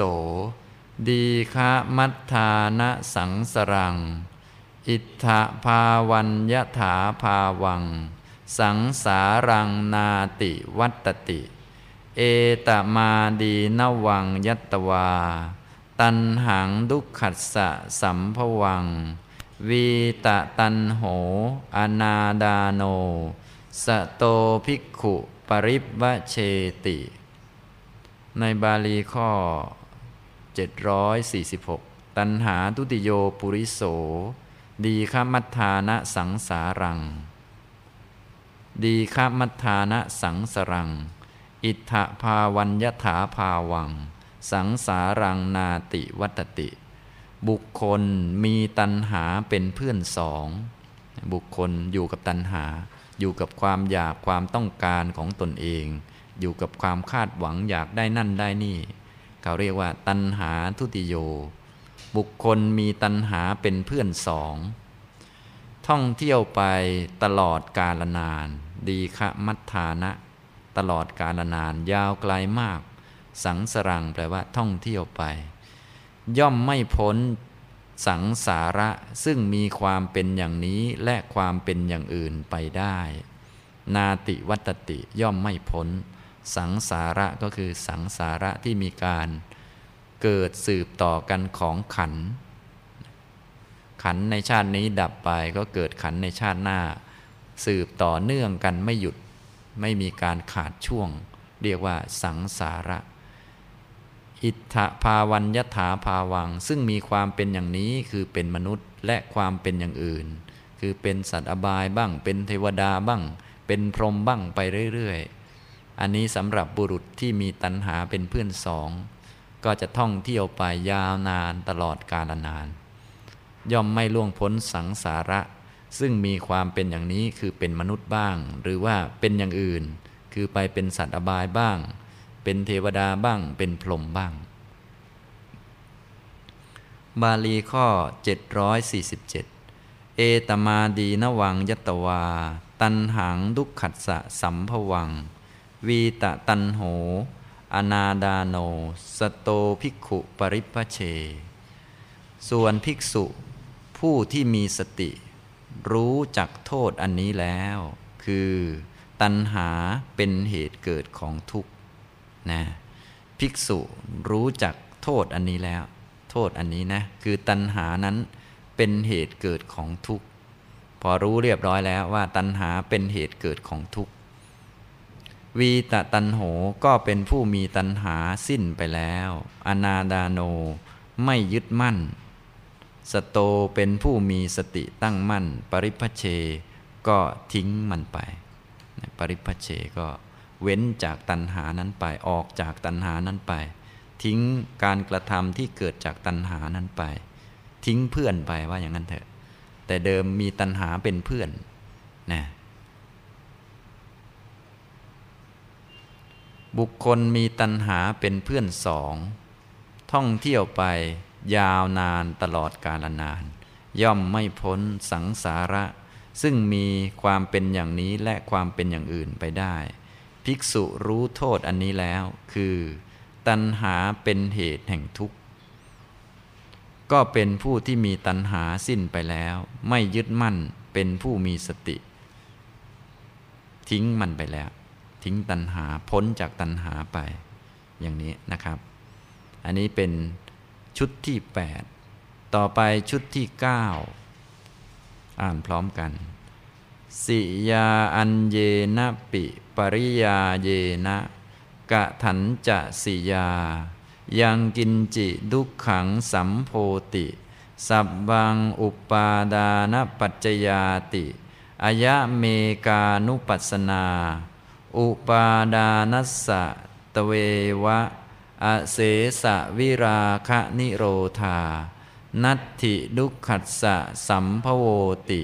ดีคะมัทธานะสังสรัง อิทธภาวัญยถาภาวัง สังสารังนาติวัตติ เอตมาดีนวังยัตวา ตันหังดุขัสสะสัมภวัง วีตะตันโห อนาดาโน สโตภิกขุปริบวเชติ ในบาลีข้อ 746 ตันหาทุติโยปุริโส ดีขมัทธานะสังสารัง ดีขมัทธานะสังสรัง อิทธภาวัญยถาภาวัง สังสารังนาติวัตติ บุคคลมีตัณหาเป็นเพื่อนสอง บุคคลอยู่กับตัณหา อยู่กับความอยากความต้องการของตนเอง อยู่กับความคาดหวังอยากได้นั่นได้นี่ เขาเรียกว่า ตัณหาทุติโย บุคคลมีตัณหาเป็นเพื่อนสอง ท่องเที่ยวไปตลอดกาลนาน ดีคะมัทธานะ ตลอดกาลนาน ยาวไกลมาก สังสรังแปลว่าท่องเที่ยวไป ย่อมไม่พ้นสังสาระซึ่งมีความเป็นอย่างนี้และความเป็นอย่างอื่นไปได้ นาติวัตติย่อมไม่พ้น สังสาระก็คือสังสาระที่มีการเกิดสืบต่อกันของขัน ขันในชาตินี้ดับไปก็เกิดขันในชาติหน้า สืบต่อเนื่องกันไม่หยุดไม่มีการขาดช่วง เรียกว่าสังสาระ อิทธภาวัญยถาภาวัง ซึ่งมีความเป็นอย่างนี้คือเป็นมนุษย์และความเป็นอย่างอื่น คือเป็นสัตว์อบายบ้าง เป็นเทวดาบ้าง เป็นพรหมบ้างไปเรื่อยๆ อันนี้สำหรับบุรุษที่มีตัณหาเป็นเพื่อนสอง ก็จะท่องเที่ยวไปยาวนานตลอดกาลนาน ย่อมไม่ล่วงพ้นสังสาระ ซึ่งมีความเป็นอย่างนี้คือเป็นมนุษย์บ้าง หรือว่าเป็นอย่างอื่น คือไปเป็นสัตว์อบายบ้าง เป็นเทวดาบ้าง เป็นพรหมบ้าง บาลีข้อ 747 เอตมาดีนวังยตวา ตันหังดุขัสสะสัมภวัง วีตะตันโห อนาดาโน สโตภิกขุปริพเช ส่วนภิกษุผู้ที่มีสติ รู้จักโทษอันนี้แล้ว คือตัณหาเป็นเหตุเกิดของทุกข์นะภิกษุรู้จักโทษอันนี้แล้ว โทษอันนี้นะคือตัณหานั้นเป็นเหตุเกิดของทุกข์พอรู้เรียบร้อยแล้วว่าตัณหาเป็นเหตุเกิดของทุกข์ วีตะตันโหก็เป็นผู้มีตัณหาสิ้นไปแล้ว อนาดาโนไม่ยึดมั่น สโตเป็นผู้มีสติตั้งมั่น ปริพเชก็ทิ้งมันไป ปริพเชก็เว้นจากตัณหานั้นไปออกจากตัณหานั้นไป ทิ้งการกระทำที่เกิดจากตัณหานั้นไป ทิ้งเพื่อนไปว่าอย่างนั้นเถอะ แต่เดิมมีตัณหาเป็นเพื่อนนะ บุคคลมีตัณหาเป็นเพื่อนสอง ท่องเที่ยวไปยาวนานตลอดกาลนาน ย่อมไม่พ้นสังสาระ ซึ่งมีความเป็นอย่างนี้และความเป็นอย่างอื่นไปได้ ภิกษุรู้โทษอันนี้แล้ว คือ ตัณหาเป็นเหตุแห่งทุกข์ ก็เป็นผู้ที่มีตัณหาสิ้นไปแล้ว ไม่ยึดมั่นเป็นผู้มีสติ ทิ้งมันไปแล้ว ทิ้งตัณหาพ้นจากตัณหาไปอย่างนี้นะครับ อันนี้เป็นชุดที่ 8 ต่อไปชุดที่ 9 อ่านพร้อมกัน สิยาอันเยนะปิปริยาเยนะกะถันจะสิยา ยังกินจิดุขังสัมโพติ สับบังอุปาดานปัจจยาติอายะเมกานุปัสนา อุปาดานัสสะตเววะ อเสสะวิราคะนิโรธา นัตถิดุขัสสะสัมภโวติ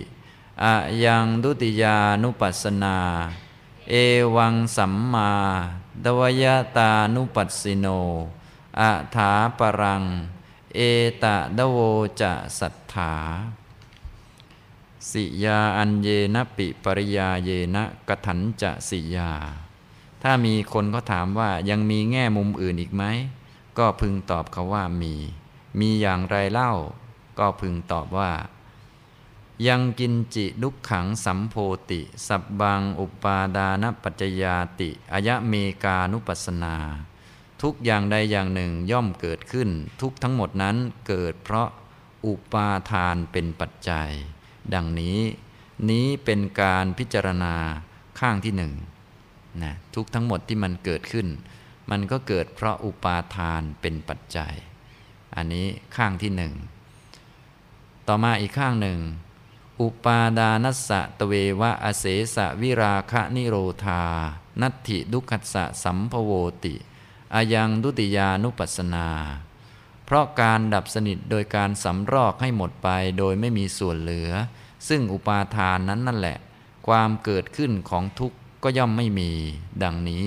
อะยังดุติยานุปัสนา เอวังสัมมาดวยตานุปัสสิโนอะถาปรัง เอตะดโวจะสัทธา สิยาอันเยนะปิปริยาเยนะกถันจะสิยา ถ้ามีคนเขาถามว่ายังมีแง่มุมอื่นอีกไหม ก็พึงตอบเขาว่ามี มีอย่างไรเล่า ก็พึงตอบว่า ยังกินจิลุกขังสัมโพติ สับบังอุปาดานปัจจยาติอายะเมกานุปัสนา ทุกอย่างใดอย่างหนึ่งย่อมเกิดขึ้น ทุกทั้งหมดนั้นเกิดเพราะอุปาทานเป็นปัจจัย ดังนี้นี้เป็นการพิจารณาข้างที่หนึ่งนะทุกทั้งหมดที่มันเกิดขึ้น มันก็เกิดเพราะอุปาทานเป็นปัจจัย อันนี้ข้างที่หนึ่งต่อมาอีกข้างหนึ่ง อุปาดานัสสะตเววะอเสสะวิราคะนิโรธา นัตถิดุขัสสะสัมภโวติ อายังดุติยานุปัสนา เพราะการดับสนิทโดยการสำรอกให้หมดไปโดยไม่มีส่วนเหลือ ซึ่งอุปาทานนั้นนั่นแหละ ความเกิดขึ้นของทุกข์ก็ย่อมไม่มี ดังนี้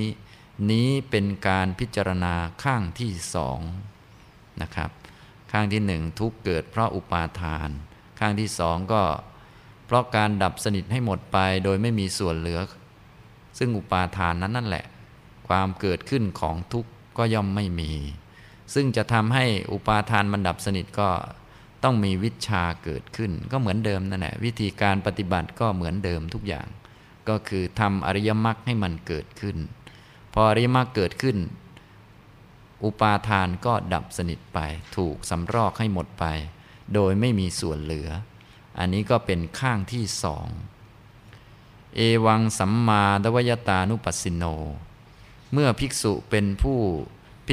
นี้เป็นการพิจารณาข้างที่สองนะครับ ข้างที่หนึ่งทุกเกิดเพราะอุปาทาน ข้างที่สองก็ เพราะการดับสนิทให้หมดไปโดยไม่มีส่วนเหลือ ซึ่งอุปาทานนั้นนั่นแหละ ความเกิดขึ้นของทุกข์ก็ย่อมไม่มี ซึ่งจะทำให้อุปาทานมันดับสนิทก็ต้องมีวิชาเกิดขึ้น ก็เหมือนเดิมนั่นแหละวิธีการปฏิบัติก็เหมือนเดิมทุกอย่าง ก็คือทำอริยมรรคให้มันเกิดขึ้น พออริยมรรคเกิดขึ้น อุปาทานก็ดับสนิทไป ถูกสำรอกให้หมดไป โดยไม่มีส่วนเหลือ อันนี้ก็เป็นข้างที่สองเอวังสัมมาดวยตานุปัสสิโน เมื่อภิกษุเป็นผู้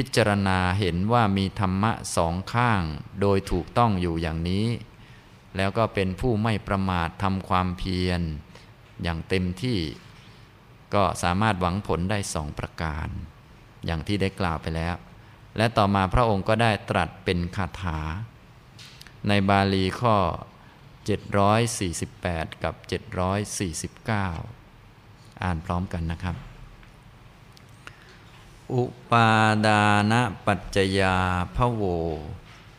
พิจารณาเห็นว่ามีธรรมะสองข้าง โดยถูกต้องอยู่อย่างนี้ แล้วก็เป็นผู้ไม่ประมาททำความเพียร อย่างเต็มที่ก็สามารถหวังผลได้สองประการ อย่างที่ได้กล่าวไปแล้ว และต่อมาพระองค์ก็ได้ตรัสเป็นคาถา ในบาลีข้อ 748 กับ 749 อ่านพร้อมกันนะครับ อุปาดานะปัจจยาพะโว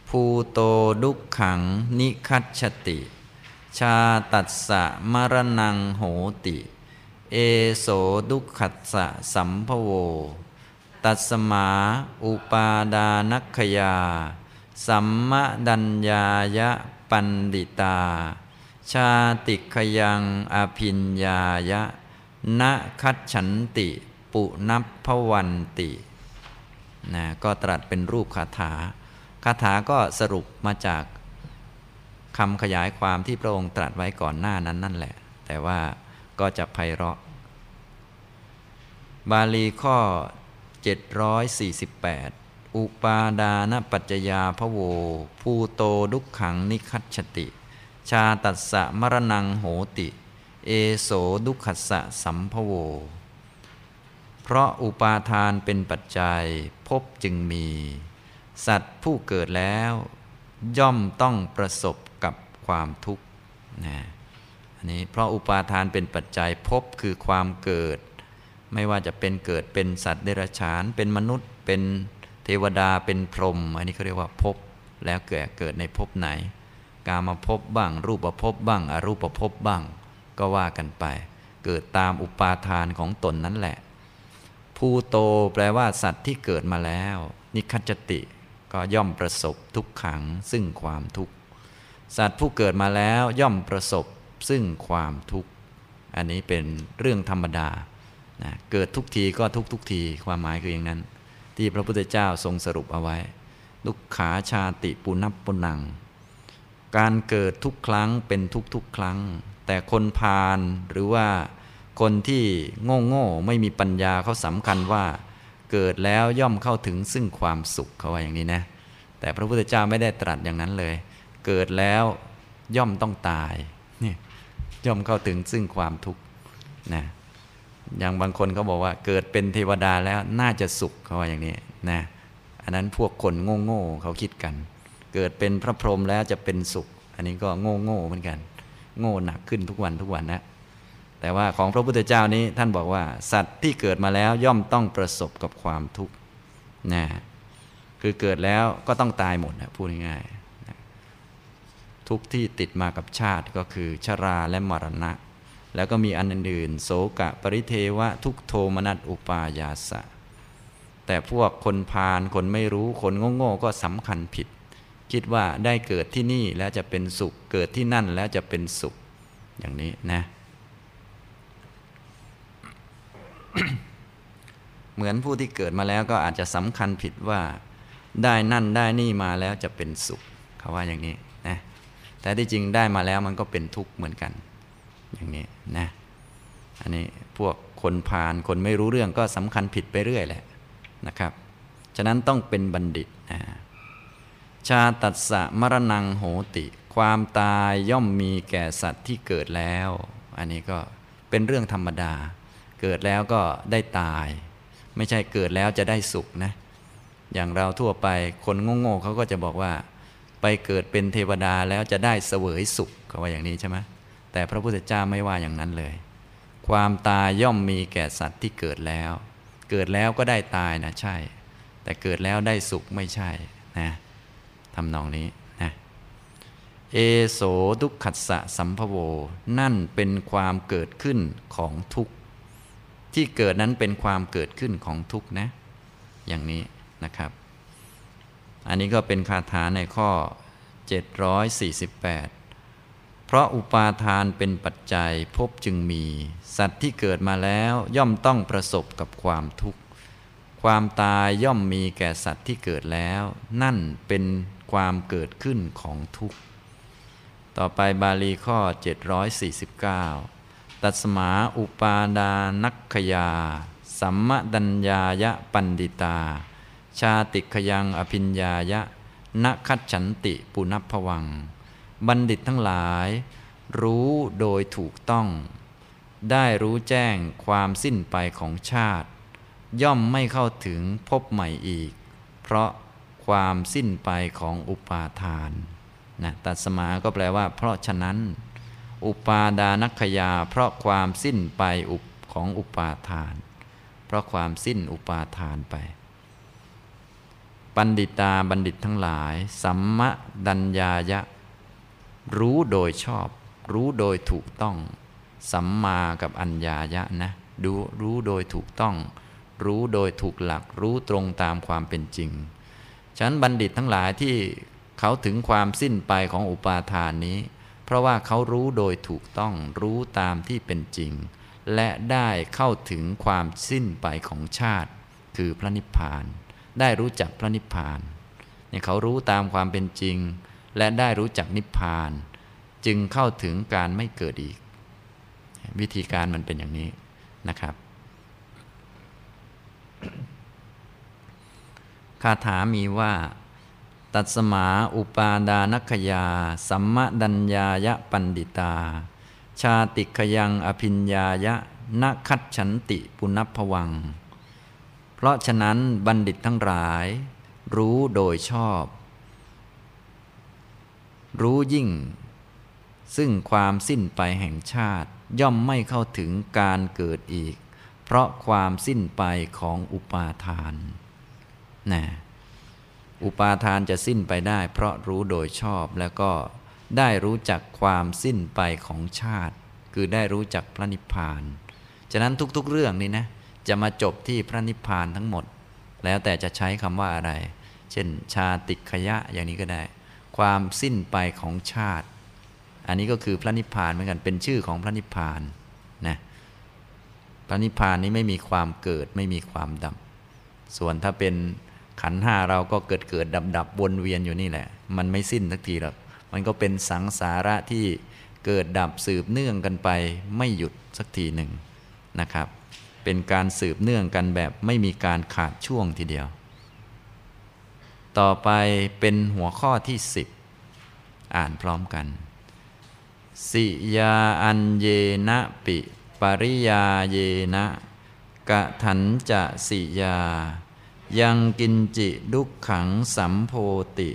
ภูโตดุขขังนิคัตชติ ชาตัสสะมรณังโหติ เอโสดุขัสสะสัมภโว ตัสมาอุปาดานัคยา สัมมดัญญายะปันดิตา ชาติขยังอภิญญายะณคัดฉันติ ปุนัพพวันตินะก็ตรัสเป็นรูปคาถา คาถาก็สรุปมาจากคำขยายความที่พระองค์ตรัสไว้ก่อนหน้านั้นนั่นแหละ แต่ว่าก็จะไพเราะ บาลีข้อ 748 อุปาดานปัจจยาพโว ภูโตดุขขังนิคัตชติ ชาตัสสะมรณังโหติ เอโสดุขัสสะสัมภโว เพราะอุปาทานเป็นปัจจัยพบจึงมี สัตว์ผู้เกิดแล้ว ย่อมต้องประสบกับความทุกข์นะอันนี้เพราะอุปาทานเป็นปัจจัยพบคือความเกิด ไม่ว่าจะเป็นเกิดเป็นสัตว์เดรัจฉาน เป็นมนุษย์ เป็นเทวดาเป็นพรหมอันนี้เขาเรียกว่าพบแล้วเกิดเกิดในภพไหน กามาพบบ้าง รูปภพบ้าง อรูปภพบ้าง ก็ว่ากันไป เกิดตามอุปาทานของตนนั่นแหละ ผู้โตแปลว่าสัตว์ที่เกิดมาแล้ว นิคัจติก็ย่อมประสบทุกขังซึ่งความทุกข์ สัตว์ผู้เกิดมาแล้วย่อมประสบซึ่งความทุกข์ อันนี้เป็นเรื่องธรรมดานะเกิดทุกทีก็ทุกทุกทีความหมายคืออย่างนั้น ที่พระพุทธเจ้าทรงสรุปเอาไว้ลุกขาชาติปุนับปุนัง การเกิดทุกครั้งเป็นทุกทุกครั้ง แต่คนพาลหรือว่า คนที่โง่โง่ไม่มีปัญญาเขาสำคัญว่า เกิดแล้วย่อมเข้าถึงซึ่งความสุขเขาว่าอย่างนี้นะ แต่พระพุทธเจ้าไม่ได้ตรัสอย่างนั้นเลย เกิดแล้วย่อมต้องตายนี่ย่อมเข้าถึงซึ่งความทุกข์นะอย่างบางคนเขาบอกว่าเกิดเป็นเทวดาแล้วน่าจะสุขเขาว่าอย่างนี้นะอันนั้นพวกคนโง่ๆเขาคิดกัน เกิดเป็นพระพรหมแล้วจะเป็นสุข อันนี้ก็โง่ๆเหมือนกัน โง่หนักขึ้นทุกวันทุกวันนะ แต่ว่าของพระพุทธเจ้านี้ท่านบอกว่า สัตว์ที่เกิดมาแล้วย่อมต้องประสบกับความทุกข์นะคือเกิดแล้วก็ต้องตายหมดนะพูดง่ายๆทุกที่ติดมากับชาติก็คือชราและมรณะ แล้วก็มีอันอื่นๆโสกะปริเทวะทุกโทมนัสอุปายาสะ แต่พวกคนพาลคนไม่รู้คนโง่ๆก็สำคัญผิด คิดว่าได้เกิดที่นี่แล้วจะเป็นสุข เกิดที่นั่นแล้วจะเป็นสุขอย่างนี้นะ เหมือนผู้ที่เกิดมาแล้วก็อาจจะสำคัญผิดว่า ได้นั่นได้นี่มาแล้วจะเป็นสุขเขาว่าอย่างนี้นะแต่ที่จริงได้มาแล้วมันก็เป็นทุกข์เหมือนกัน อย่างนี้นะ อันนี้พวกคนพาลคนไม่รู้เรื่องก็สำคัญผิดไปเรื่อยแหละนะครับ ฉะนั้นต้องเป็นบัณฑิตนะชาตัสสะมรณังโหติ ความตายย่อมมีแก่สัตว์ที่เกิดแล้ว อันนี้ก็เป็นเรื่องธรรมดา เกิดแล้วก็ได้ตาย ไม่ใช่เกิดแล้วจะได้สุขนะ อย่างเราทั่วไปคนโง่ๆเขาก็จะบอกว่า ไปเกิดเป็นเทวดาแล้วจะได้เสวยสุขเขาว่าอย่างนี้ใช่ไหมแต่พระพุทธเจ้าไม่ว่าอย่างนั้นเลย ความตายย่อมมีแก่สัตว์ที่เกิดแล้ว เกิดแล้วก็ได้ตายนะใช่ แต่เกิดแล้วได้สุขไม่ใช่นะทำนองนี้นะเอโสทุกขัสสะสัมภโว นั่นเป็นความเกิดขึ้นของทุกข ที่เกิดนั้นเป็นความเกิดขึ้นของทุกนะ อย่างนี้นะครับ อันนี้ก็เป็นคาถาในข้อ 748 เพราะอุปาทานเป็นปัจจัยพบจึงมี สัตว์ที่เกิดมาแล้วย่อมต้องประสบกับความทุกข์ ความตายย่อมมีแก่สัตว์ที่เกิดแล้ว นั่นเป็นความเกิดขึ้นของทุกข์ ต่อไปบาลีข้อ 749 ตัสมาอุปาดานักขยา สัมมดัญญายะปันดิตา ชาติขยังอภิญญายะนคัดฉันติปุนัพวัง บัณฑิตทั้งหลาย รู้โดยถูกต้อง ได้รู้แจ้งความสิ้นไปของชาติ ย่อมไม่เข้าถึงพบใหม่อีก เพราะความสิ้นไปของอุปาทานนะตัสมาก็แปลว่า เพราะฉะนั้น อุปาดานัคยา เพราะความสิ้นไปอุปของอุปาทาน เพราะความสิ้นอุปาทานไป ปันดิตาบัณฑิตทั้งหลาย สัมมดัญญายะ รู้โดยชอบ รู้โดยถูกต้อง สัมมากับอัญญายะนะดูรู้โดยถูกต้อง รู้โดยถูกหลัก รู้ตรงตามความเป็นจริงฉะนั้นบัณฑิตทั้งหลายที่เขาถึงความสิ้นไปของอุปาทานนี้ เพราะว่าเขารู้โดยถูกต้องรู้ตามที่เป็นจริง และได้เข้าถึงความสิ้นไปของชาติ คือพระนิพพาน ได้รู้จักพระนิพพานเนี่ยเขารู้ตามความเป็นจริง และได้รู้จักนิพพาน จึงเข้าถึงการไม่เกิดอีก วิธีการมันเป็นอย่างนี้นะครับคาถามีว่า ตัสมาอุปาดานคยา สัมมดัญญายะปันดิตา ชาติขยังอภิญญายะนคัดฉันติปุณพวัง เพราะฉะนั้นบัณฑิตทั้งหลาย รู้โดยชอบ รู้ยิ่ง ซึ่งความสิ้นไปแห่งชาติย่อมไม่เข้าถึงการเกิดอีก เพราะความสิ้นไปของอุปาทานนะ อุปาทานจะสิ้นไปได้ เพราะรู้โดยชอบแล้วก็ได้รู้จักความสิ้นไปของชาติ คือได้รู้จักพระนิพพาน ฉะนั้นทุกๆเรื่องนี้นะจะมาจบที่พระนิพพานทั้งหมด แล้วแต่จะใช้คำว่าอะไร เช่น ชาติขยะอย่างนี้ก็ได้ ความสิ้นไปของชาติ อันนี้ก็คือพระนิพพานเหมือนกันเป็นชื่อของพระนิพพานนะพระนิพพานนี้ไม่มีความเกิดไม่มีความดับส่วนถ้าเป็น ขันห้าเราก็เกิดเกิดดับดับวนเวียนอยู่นี่แหละ มันไม่สิ้นสักทีหรอกมันก็เป็นสังสาระที่เกิดดับสืบเนื่องกันไปไม่หยุดสักทีหนึ่งนะครับ เป็นการสืบเนื่องกันแบบไม่มีการขาดช่วงทีเดียว ต่อไปเป็นหัวข้อที่สิบอ่านพร้อมกัน สิยาอันเยนะปิ ปริยาเยนะกะถันจะสิยา ยังกินจิดุขขังสัมโพติ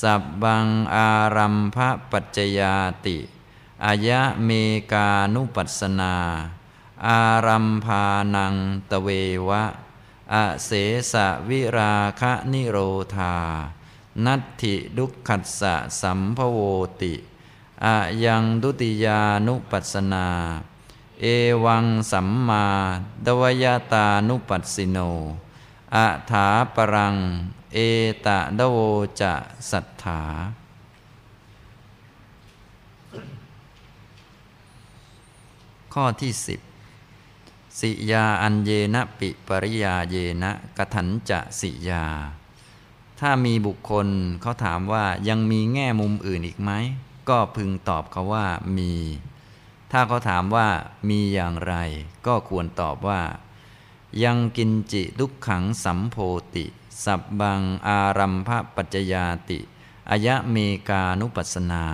สับบังอารัมภปัจจยาติอายะเมกานุปัสนา อารัมพานังตเววะ อเสสะวิราคะนิโรธา นัตถิดุขัสสะสัมภโวติอะยังดุติยานุปัสนา เอวังสัมมาดวยตานุปัสสิโน อะถาปรัง เอตะดโวจะสัทธาข้อที่สิบสิยาอันเยนะปิปริยาเยนะกถันจะสิยา ถ้ามีบุคคลเขาถามว่ายังมีแง่มุมอื่นอีกไหม ก็พึงตอบเขาว่ามี ถ้าเขาถามว่ามีอย่างไร ก็ควรตอบว่า ยังกินจิทุกขังสัมโพติ สับบังอารัมภปัจจยาติอายะเมกานุปัสนา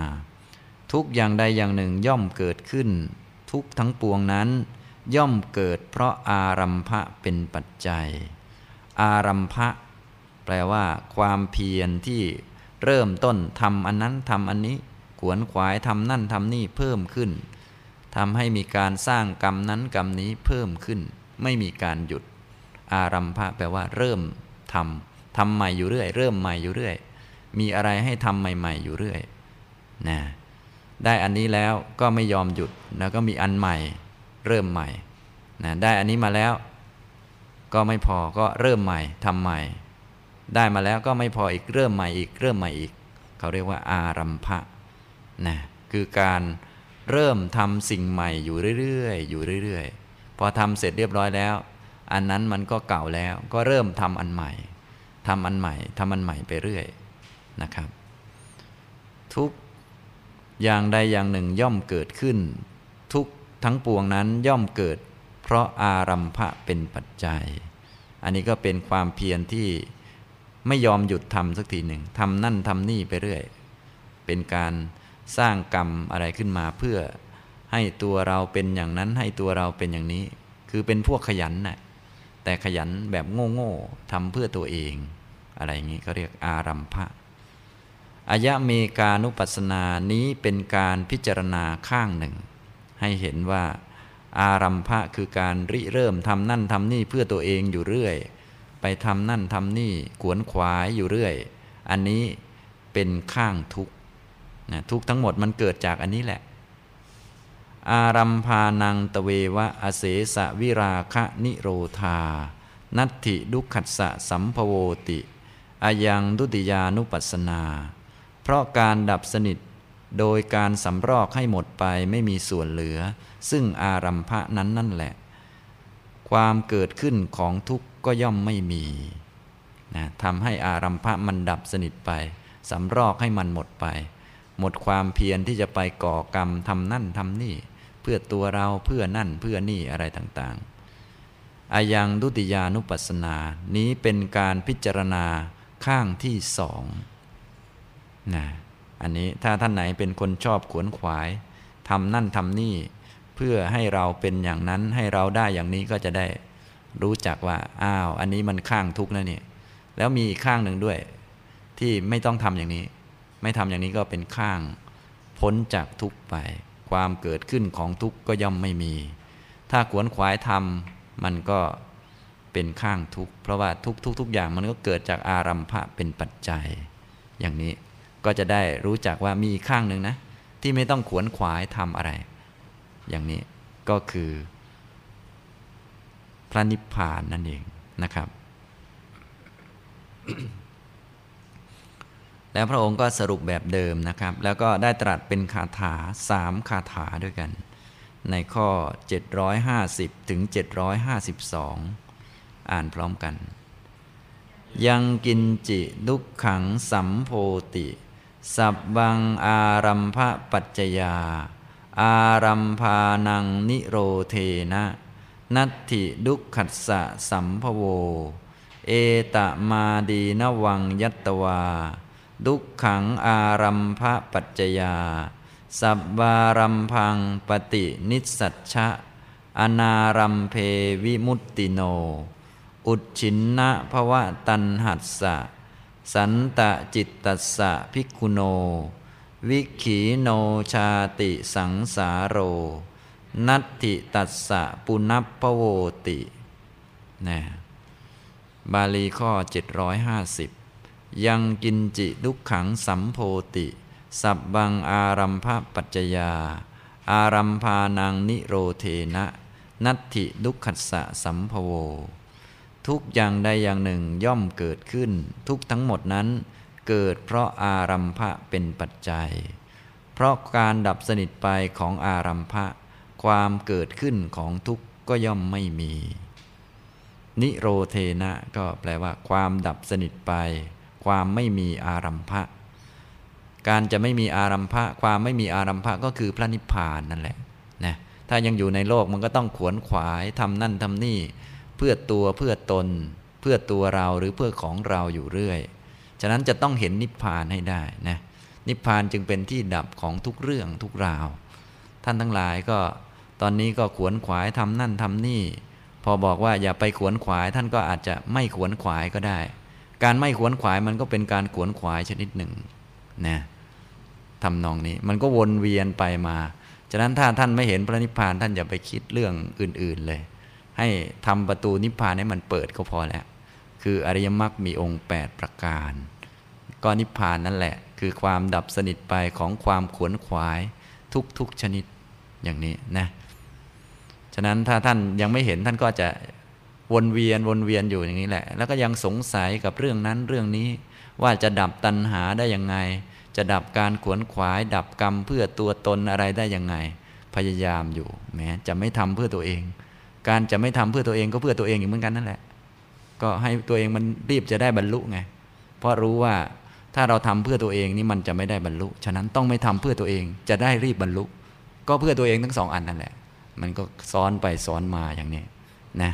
ทุกอย่างใดอย่างหนึ่งย่อมเกิดขึ้น ทุกทั้งปวงนั้น ย่อมเกิดเพราะอารัมภะเป็นปัจจัย อารัมภะแปลว่า ความเพียรที่เริ่มต้นทำอันนั้นทำอันนี้ ขวนขวายทำนั่นทำนี่เพิ่มขึ้นทำให้มีการสร้างกรรมนั้นกรรมนี้เพิ่มขึ้น ไม่มีการหยุด อารัมภะแปลว่าเริ่มทำทำใหม่อยู่เรื่อย เริ่มใหม่อยู่เรื่อย มีอะไรให้ทำใหม่ ๆ อยู่เรื่อยนะได้อันนี้แล้วก็ไม่ยอมหยุดแล้วก็มีอันใหม่ เริ่มใหม่นะได้อันนี้มาแล้ว ก็ไม่พอก็เริ่มใหม่ทำใหม่ ได้มาแล้วก็ไม่พออีกเริ่มใหม่อีกเริ่มใหม่อีก เขาเรียกว่าอารัมภะนะคือการเริ่มทำสิ่งใหม่อยู่เรื่อยๆอยู่เรื่อยๆ พอทำเสร็จเรียบร้อยแล้ว อันนั้นมันก็เก่าแล้ว ก็เริ่มทำอันใหม่ทำอันใหม่ทำอันใหม่ไปเรื่อยนะครับ ทุกอย่างใดอย่างหนึ่งย่อมเกิดขึ้น ทุกทั้งปวงนั้นย่อมเกิด เพราะอารัมภะเป็นปัจจัย อันนี้ก็เป็นความเพียรที่ไม่ยอมหยุดทำสักทีหนึ่งทำนั่นทำนี่ไปเรื่อย เป็นการสร้างกรรมอะไรขึ้นมาเพื่อ ให้ตัวเราเป็นอย่างนั้นให้ตัวเราเป็นอย่างนี้ คือเป็นพวกขยันนะ่ะแต่ขยันแบบโง่ๆทำเพื่อตัวเอง อะไรอย่างนี้เขาเรียกอารัมภะอายะเมกานุปัสสนานี้เป็นการพิจารณาข้างหนึ่ง ให้เห็นว่า อารัมภะคือการริเริ่มทำนั่นทำนี่เพื่อตัวเองอยู่เรื่อย ไปทำนั่นทำนี่ขวนขวายอยู่เรื่อย อันนี้เป็นข้างทุกนะทุกทั้งหมดมันเกิดจากอันนี้แหละ อารัมพานังตเววะอเสสะวิราคะนิโรธา นัตถิดุขัสสะสัมภโวติอายังดุติยานุปัสนา เพราะการดับสนิทโดยการสำรอกให้หมดไปไม่มีส่วนเหลือ ซึ่งอารัมภะนั้นนั่นแหละ ความเกิดขึ้นของทุกข์ก็ย่อมไม่มีนะทำให้อารัมภะมันดับสนิทไปสำรอกให้มันหมดไป หมดความเพียรที่จะไปก่อกรรมทำนั่นทำนี่ เพื่อตัวเราเพื่อนั่นเพื่อนี่อะไรต่างๆอายังดุติยานุปัสสนา นี้เป็นการพิจารณาข้างที่สองนะอันนี้ถ้าท่านไหนเป็นคนชอบขวนขวายทำนั่นทำนี่ เพื่อให้เราเป็นอย่างนั้นให้เราได้อย่างนี้ก็จะได้รู้จักว่าอ้าว อันนี้มันข้างทุกข์นะเนี่ยแล้วมีอีกข้างหนึ่งด้วย ที่ไม่ต้องทำอย่างนี้ ทำอย่างนี้ก็เป็นข้าง พ้นจากทุกไป ความเกิดขึ้นของทุกก็ย่อมไม่มี ถ้าขวนขวายทำมันก็เป็นข้างทุกเพราะว่าทุกทุกทุกอย่างมันก็เกิดจากอารัมภะเป็นปัจจัย อย่างนี้ก็จะได้รู้จักว่ามีข้างหนึ่งนะ ที่ไม่ต้องขวนขวายทำอะไร อย่างนี้ก็คือ พระนิพพานนั่นเองนะครับ แล้วพระองค์ก็สรุปแบบเดิมนะครับ แล้วก็ได้ตรัสเป็นคาถาสามคาถาด้วยกัน ในข้อ 750 ถึง 752 อ่านพร้อมกัน ยังกินจิดุขขังสัมโพติ สับบังอารัมภปัจจยา อารัมพานังนิโรเทนะ นัตถิดุขัสสะสัมภโว เอตมาดีนวังยัตวา ดุขังอารัมภปัจจยา สับบารัมพังปฏินิสัชชะ อนารัมเพวิมุตติโน อุดชินนะภวะตันหัสสะ สันตะจิตตัสสะภิกขุโน วิขีโนชาติสังสาโร นัตติตัสสะปุนัพพโวตินะบาลีข้อ 750 ยังกินจิทุกขังสัมโพติ สับบังอารัมภปัจจยา อารัมพานังนิโรเทนะ นัตถิดุขัสสะสัมภโว ทุกอย่างใดอย่างหนึ่งย่อมเกิดขึ้น ทุกทั้งหมดนั้น เกิดเพราะอารัมภะเป็นปัจจัย เพราะการดับสนิทไปของอารัมภะความเกิดขึ้นของทุกก็ย่อมไม่มี นิโรเทนะก็แปลว่าความดับสนิทไป ความไม่มีอารัมภะการจะไม่มีอารัมภะความไม่มีอารัมภะก็คือพระนิพพานนั่นแหละนะถ้ายังอยู่ในโลกมันก็ต้องขวนขวายทำนั่นทำนี่ เพื่อตัวเพื่อตน เพื่อตัวเราหรือเพื่อของเราอยู่เรื่อย ฉะนั้นจะต้องเห็นนิพพานให้ได้นะนิพพานจึงเป็นที่ดับของทุกเรื่องทุกราว ท่านทั้งหลายก็ตอนนี้ก็ขวนขวายทำนั่นทำนี่ พอบอกว่าอย่าไปขวนขวายท่านก็อาจจะไม่ขวนขวายก็ได้ การไม่ขวนขวายมันก็เป็นการขวนขวายชนิดหนึ่งนะทำนองนี้ มันก็วนเวียนไปมา ฉะนั้นถ้าท่านไม่เห็นพระนิพพานท่านอย่าไปคิดเรื่องอื่น ๆเลย ให้ทำประตูนิพพานให้มันเปิดก็พอแล้ว คืออริยมรรคมีองค์ 8 ประการ ก็นิพพานนั่นแหละ คือความดับสนิทไปของความขวนขวายทุกๆชนิดอย่างนี้นะ ฉะนั้นถ้าท่านยังไม่เห็นท่านก็จะ วนเวียนวนเวียนอยู่อย่างนี้แหละ แล้วก็ยังสงสัยกับเรื่องนั้นเรื่องนี้ ว่าจะดับตัณหาได้ยังไง จะดับการขวนขวาย ดับกรรมเพื่อตัวตนอะไรได้ยังไง พยายามอยู่แม้จะไม่ทำเพื่อตัวเอง การจะไม่ทำเพื่อตัวเองก็เพื่อตัวเองอยู่เหมือนกันนั่นแหละ ก็ให้ตัวเองมันรีบจะได้บรรลุไงเพราะรู้ว่าถ้าเราทำเพื่อตัวเองนี่มันจะไม่ได้บรรลุ ฉะนั้นต้องไม่ทำเพื่อตัวเองจะได้รีบบรรลุ ก็เพื่อตัวเองทั้งสองอันนั่นแหละ มันก็ซ้อนไปซ้อนมาอย่างนี้นะ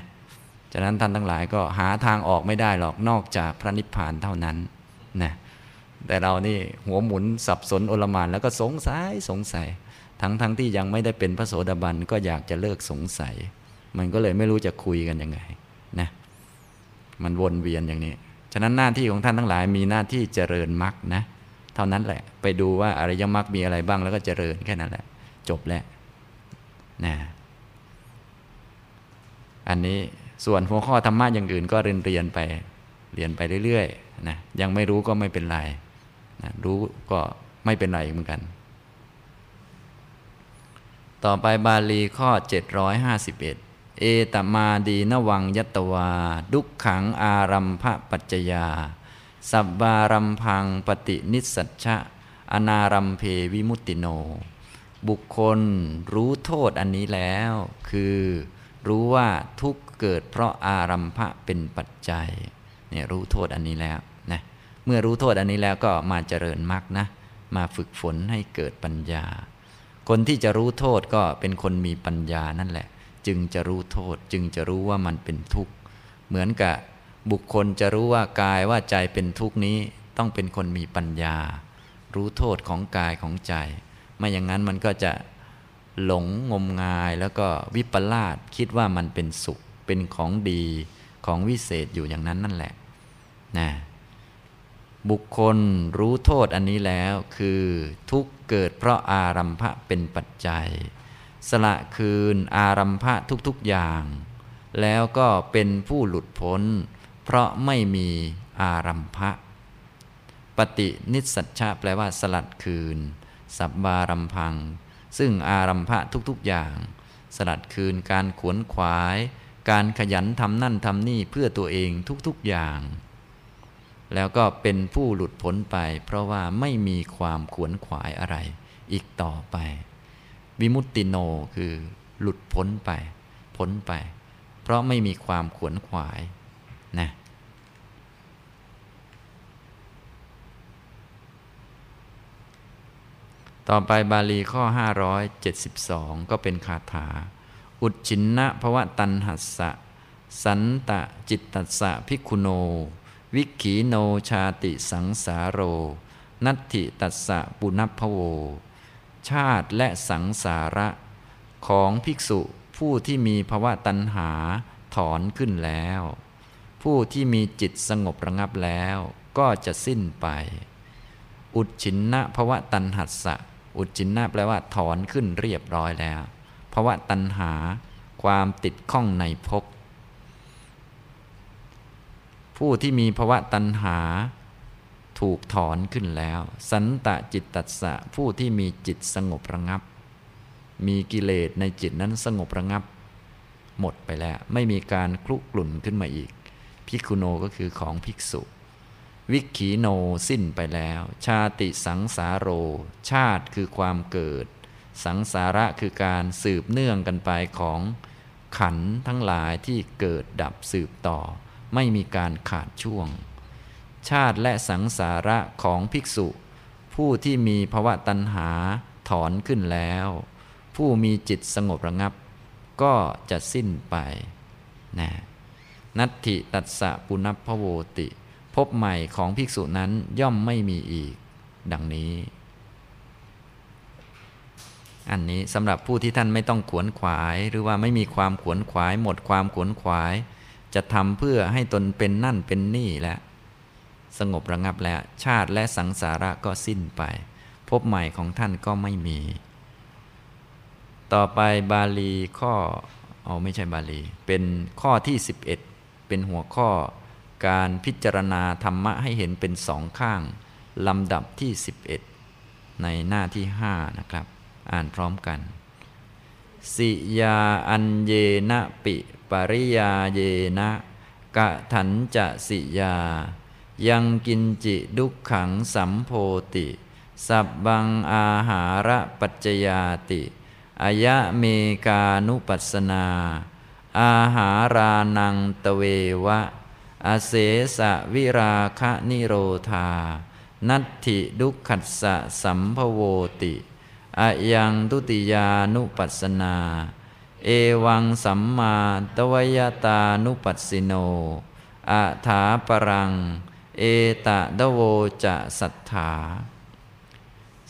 ฉะนั้นท่านทั้งหลายก็หาทางออกไม่ได้หรอกนอกจากพระนิพพานเท่านั้นนะแต่เรานี่หัวหมุนสับสนโอลมานแล้วก็สงสัยสงสัย ทั้งทั้งที่ยังไม่ได้เป็นพระโสดาบันก็อยากจะเลิกสงสัย มันก็เลยไม่รู้จะคุยกันยังไงนะมันวนเวียนอย่างนี้ ฉะนั้นหน้าที่ของท่านทั้งหลายมีหน้าที่เจริญมรรคนะ เท่านั้นแหละ ไปดูว่าอริยมรรคมีอะไรบ้างแล้วก็เจริญแค่นั้นแหละ จบแล้วนะอันนี้ ส่วนหัวข้อธรรมะอย่างอื่นก็เรียนเรียนไปเรียนไปเรื่อยๆนะยังไม่รู้ก็ไม่เป็นไรนะรู้ก็ไม่เป็นไรเหมือนกัน ต่อไปบาลีข้อ 751 เอตมาดีนวังยัตวา ดุขขังอารัมภปัจจยา สับบารัมพังปฏินิสัชชะ อนารัมเพวิมุตติโน บุคคลรู้โทษอันนี้แล้ว คือรู้ว่าทุก เกิดเพราะอารัมภะเป็นปัจจัยเนี่ยรู้โทษอันนี้แล้วนะเมื่อรู้โทษอันนี้แล้วก็มาเจริญมรรคนะมาฝึกฝนให้เกิดปัญญา คนที่จะรู้โทษก็เป็นคนมีปัญญานั่นแหละ จึงจะรู้โทษ จึงจะรู้ว่ามันเป็นทุกข์เหมือนกับบุคคลจะรู้ว่ากายว่าใจเป็นทุกข์นี้ต้องเป็นคนมีปัญญา รู้โทษของกายของใจ ไม่อย่างนั้นมันก็จะหลงงมงายแล้วก็วิปลาสคิดว่ามันเป็นสุข เป็นของดีของวิเศษอยู่อย่างนั้นนั่นแหละนะบุคคลรู้โทษอันนี้แล้วคือทุกเกิดเพราะอารัมภะเป็นปัจจัย สละคืนอารัมภะทุกๆอย่าง แล้วก็เป็นผู้หลุดพ้น เพราะไม่มีอารัมภะปฏินิสัชชะแปลว่าสลัดคืน สับบารัมพัง ซึ่งอารัมภะทุกๆอย่าง สลัดคืนการขวนขวาย การขยันทำนั่นทำนี่เพื่อตัวเองทุกๆอย่าง แล้วก็เป็นผู้หลุดพ้นไป เพราะว่าไม่มีความขวนขวายอะไร อีกต่อไป วิมุตติโนคือหลุดพ้นไป พ้นไป เพราะไม่มีความขวนขวายนะต่อไปบาลีข้อ 572 ก็เป็นคาถา อุจชินนะภวะตันหัสสะ สันตะจิตตัสสะพิคุโน วิขีโนชาติสังสาโร นัตถิตัสสะปุณพโว ชาติและสังสาระ ของภิกษุผู้ที่มีภวะตัณหาถอนขึ้นแล้ว ผู้ที่มีจิตสงบระงับแล้วก็จะสิ้นไป อุดชินนะภวะตัณหัสสะ อุดชินนะแปลว่าถอนขึ้นเรียบร้อยแล้ว ภาวะตัณหา ความติดข้องในภพผู้ที่มีภาวะตัณหา ถูกถอนขึ้นแล้ว สันตะจิตตัสสะผู้ที่มีจิตสงบระงับ มีกิเลสในจิตนั้นสงบระงับ หมดไปแล้ว ไม่มีการคลุกกลุ่นขึ้นมาอีกพิคุโนก็คือของภิกษุ วิขีโนสิ้นไปแล้ว ชาติสังสาโร ชาติคือความเกิด สังสาระคือการสืบเนื่องกันไปของขันทั้งหลายที่เกิดดับสืบต่อ ไม่มีการขาดช่วง ชาติและสังสาระของภิกษุ ผู้ที่มีภวะตัณหาถอนขึ้นแล้ว ผู้มีจิตสงบระงับ ก็จะสิ้นไปนะนัตถิตัสสะปุณพโวติ พบใหม่ของภิกษุนั้นย่อมไม่มีอีก ดังนี้ อันนี้สำหรับผู้ที่ท่านไม่ต้องขวนขวาย หรือว่าไม่มีความขวนขวาย หมดความขวนขวาย จะทำเพื่อให้ตนเป็นนั่นเป็นนี่แล้วสงบระงับแล้ว ชาติและสังสาระก็สิ้นไป พบใหม่ของท่านก็ไม่มี ต่อไปบาลีข้อเอาไม่ใช่บาลี เป็นข้อที่ 11 เป็นหัวข้อ การพิจารณาธรรมะให้เห็นเป็นสองข้างลำดับที่ 11 ในหน้าที่ 5 นะครับ อ่านพร้อมกัน สิยาอันเยนะปิปริยาเยนะกะถันจะสิยา ยังกินจิดุขขังสัมโพติ สับบังอาหาระปัจจยาติอายะเมกานุปัสนา อาหารานังตเววะอาเสสะวิราคะนิโรธา นัตถิดุขัสสะสัมภโวติ อายังตุติยานุปัสนา เอวังสัมมาตวยตานุปัสสิโนอาถาปรัง เอตะดโวจะสัทธา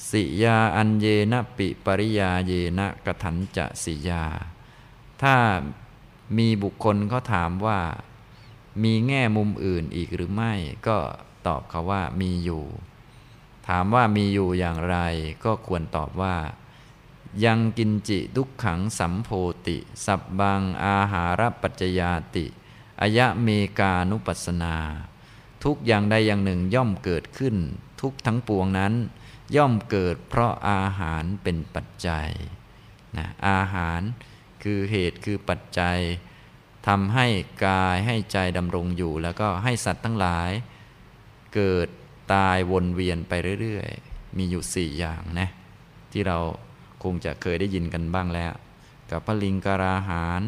สิยาอันเยนะปิปริยาเยนะกถันจะสิยา ถ้ามีบุคคลเขาถามว่า มีแง่มุมอื่นอีกหรือไม่ ก็ตอบเขาว่ามีอยู่ ถามว่ามีอยู่อย่างไรก็ควรตอบว่า ยังกินจิทุกขังสัมโพติ สับบางอาหารปัจจยาติอายะเมกานุปัสนา ทุกอย่างใดอย่างหนึ่งย่อมเกิดขึ้น ทุกทั้งปวงนั้น ย่อมเกิดเพราะอาหารเป็นปัจจัยนะอาหารคือเหตุคือปัจจัยทำให้กายให้ใจดำรงอยู่ แล้วก็ให้สัตว์ทั้งหลาย เกิด ตายวนเวียนไปเรื่อยๆ มีอยู่สี่อย่างนะที่เราคงจะเคยได้ยินกันบ้างแล้ว กับพลิงการาหาร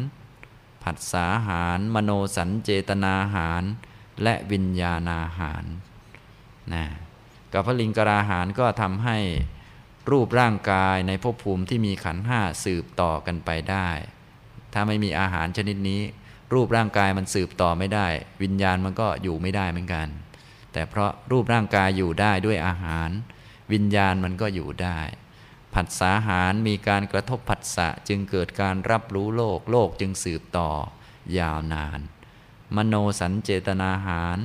ผัสสาหาร มโนสัญเจตนาหาร และวิญญาณาหารนะกับพลิงการาหารก็ทำให้รูปร่างกายในภพภูมิที่มีขันห้าสืบต่อกันไปได้ ถ้าไม่มีอาหารชนิดนี้ รูปร่างกายมันสืบต่อไม่ได้ วิญญาณมันก็อยู่ไม่ได้เหมือนกัน แต่เพราะรูปร่างกายอยู่ได้ด้วยอาหาร วิญญาณมันก็อยู่ได้ ผัสสาหารมีการกระทบผัสสะจึงเกิดการรับรู้โลก โลกจึงสืบต่อยาวนาน มโนสัญเจตนาหาร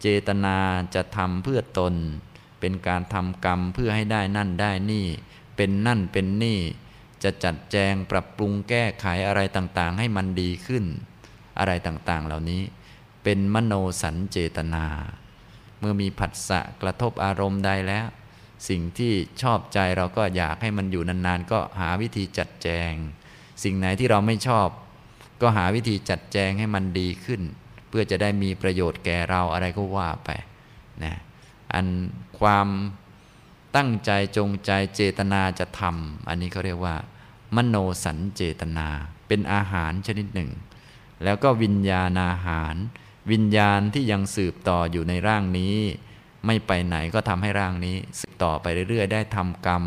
เจตนาจะทำเพื่อตน เป็นการทำกรรมเพื่อให้ได้นั่นได้นี่ เป็นนั่นเป็นนี่ จะจัดแจงปรับปรุงแก้ไขอะไรต่างๆ ให้มันดีขึ้น อะไรต่างๆเหล่านี้ เป็นมโนสัญเจตนา เมื่อมีผัสสะกระทบอารมณ์ใดแล้ว สิ่งที่ชอบใจเราก็อยากให้มันอยู่นานๆ ก็หาวิธีจัดแจง สิ่งไหนที่เราไม่ชอบ ก็หาวิธีจัดแจงให้มันดีขึ้น เพื่อจะได้มีประโยชน์แก่เราอะไรก็ว่าไปนะอันความตั้งใจจงใจเจตนาจะทำอันนี้เขาเรียกว่า มโนสัญเจตนา เป็นอาหารชนิดหนึ่ง แล้วก็วิญญาณอาหาร วิญญาณที่ยังสืบต่ออยู่ในร่างนี้ ไม่ไปไหนก็ทำให้ร่างนี้ สืบต่อไปเรื่อยๆ ได้ทำกรรม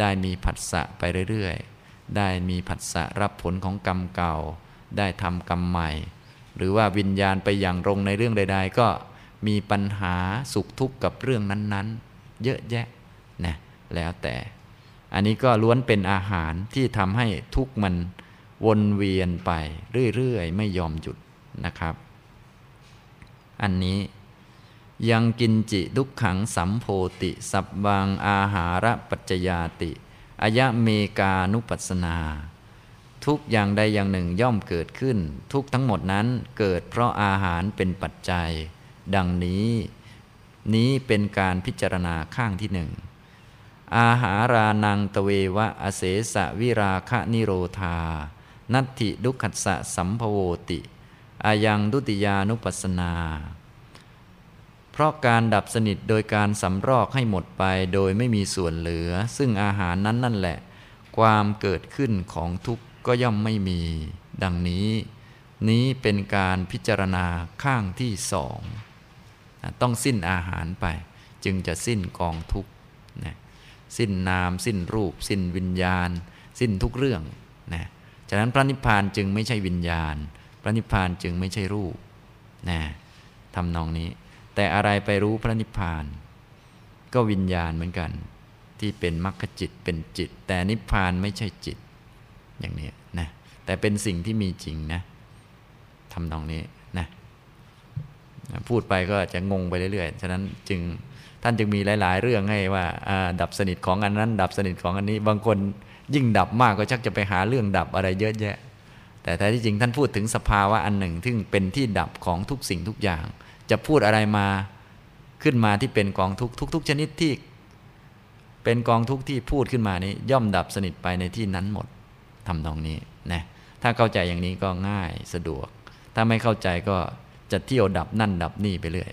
ได้มีผัสสะไปเรื่อยๆ ได้มีผัสสะรับผลของกรรมเก่า ได้ทำกรรมใหม่ หรือว่าวิญญาณไปอย่างรงในเรื่องใด ๆ ก็มีปัญหาสุขทุกข์กับเรื่องนั้นๆ เยอะแยะนะแล้วแต่ อันนี้ก็ล้วนเป็นอาหารที่ทำให้ทุกข์มันวนเวียนไปเรื่อยๆ ไม่ยอมหยุดนะครับ อันนี้ ยังกินจิทุกขังสัมโพติ สับบางอาหารปัจจยาติอายะเมกานุปัสนา ทุกอย่างใดอย่างหนึ่งย่อมเกิดขึ้น ทุกทั้งหมดนั้นเกิดเพราะอาหารเป็นปัจจัย ดังนี้ นี้เป็นการพิจารณาข้างที่หนึ่งอาหารานังตเววะอเสสะวิราคะนิโรธา นัตถิดุขัสสะสัมภโวติ อายังดุติยานุปัสนา เพราะการดับสนิทโดยการสำรอกให้หมดไปโดยไม่มีส่วนเหลือ ซึ่งอาหารนั้นนั่นแหละ ความเกิดขึ้นของทุกข์ก็ย่อมไม่มี ดังนี้ นี้เป็นการพิจารณาข้างที่สองต้องสิ้นอาหารไป จึงจะสิ้นกองทุกข์นะสิ้นนาม สิ้นรูป สิ้นวิญญาณ สิ้นทุกเรื่องนะฉะนั้นพระนิพพานจึงไม่ใช่วิญญาณ ระนิพพานจึงไม่ใช่รูปนะทำนองนี้ แต่อะไรไปรู้พระนิพพาน ก็วิญญาณเหมือนกัน ที่เป็นมรรคจิตเป็นจิต แต่นิพพานไม่ใช่จิต อย่างนี้นะแต่เป็นสิ่งที่มีจริงนะทำนองนี้นะพูดไปก็จะงงไปเรื่อยๆ ฉะนั้นจึงท่านจึงมีหลาย ๆ เรื่องให้ว่าดับสนิทของอันนั้น ดับสนิทของอันนี้ บางคนยิ่งดับมากก็ชักจะไปหาเรื่องดับอะไรเยอะแยะ แต่แท้ที่จริงท่านพูดถึงสภาวะอันหนึ่งที่เป็นที่ดับของทุกสิ่งทุกอย่าง จะพูดอะไรมาขึ้นมาที่เป็นกองทุกทุก ๆ ชนิดที่ เป็นกองทุกที่พูดขึ้นมานี้ ย่อมดับสนิทไปในที่นั้นหมดทำตรงนี้นะถ้าเข้าใจอย่างนี้ก็ง่ายสะดวก ถ้าไม่เข้าใจก็จะเที่ยวดับนั่นดับนี่ไปเรื่อย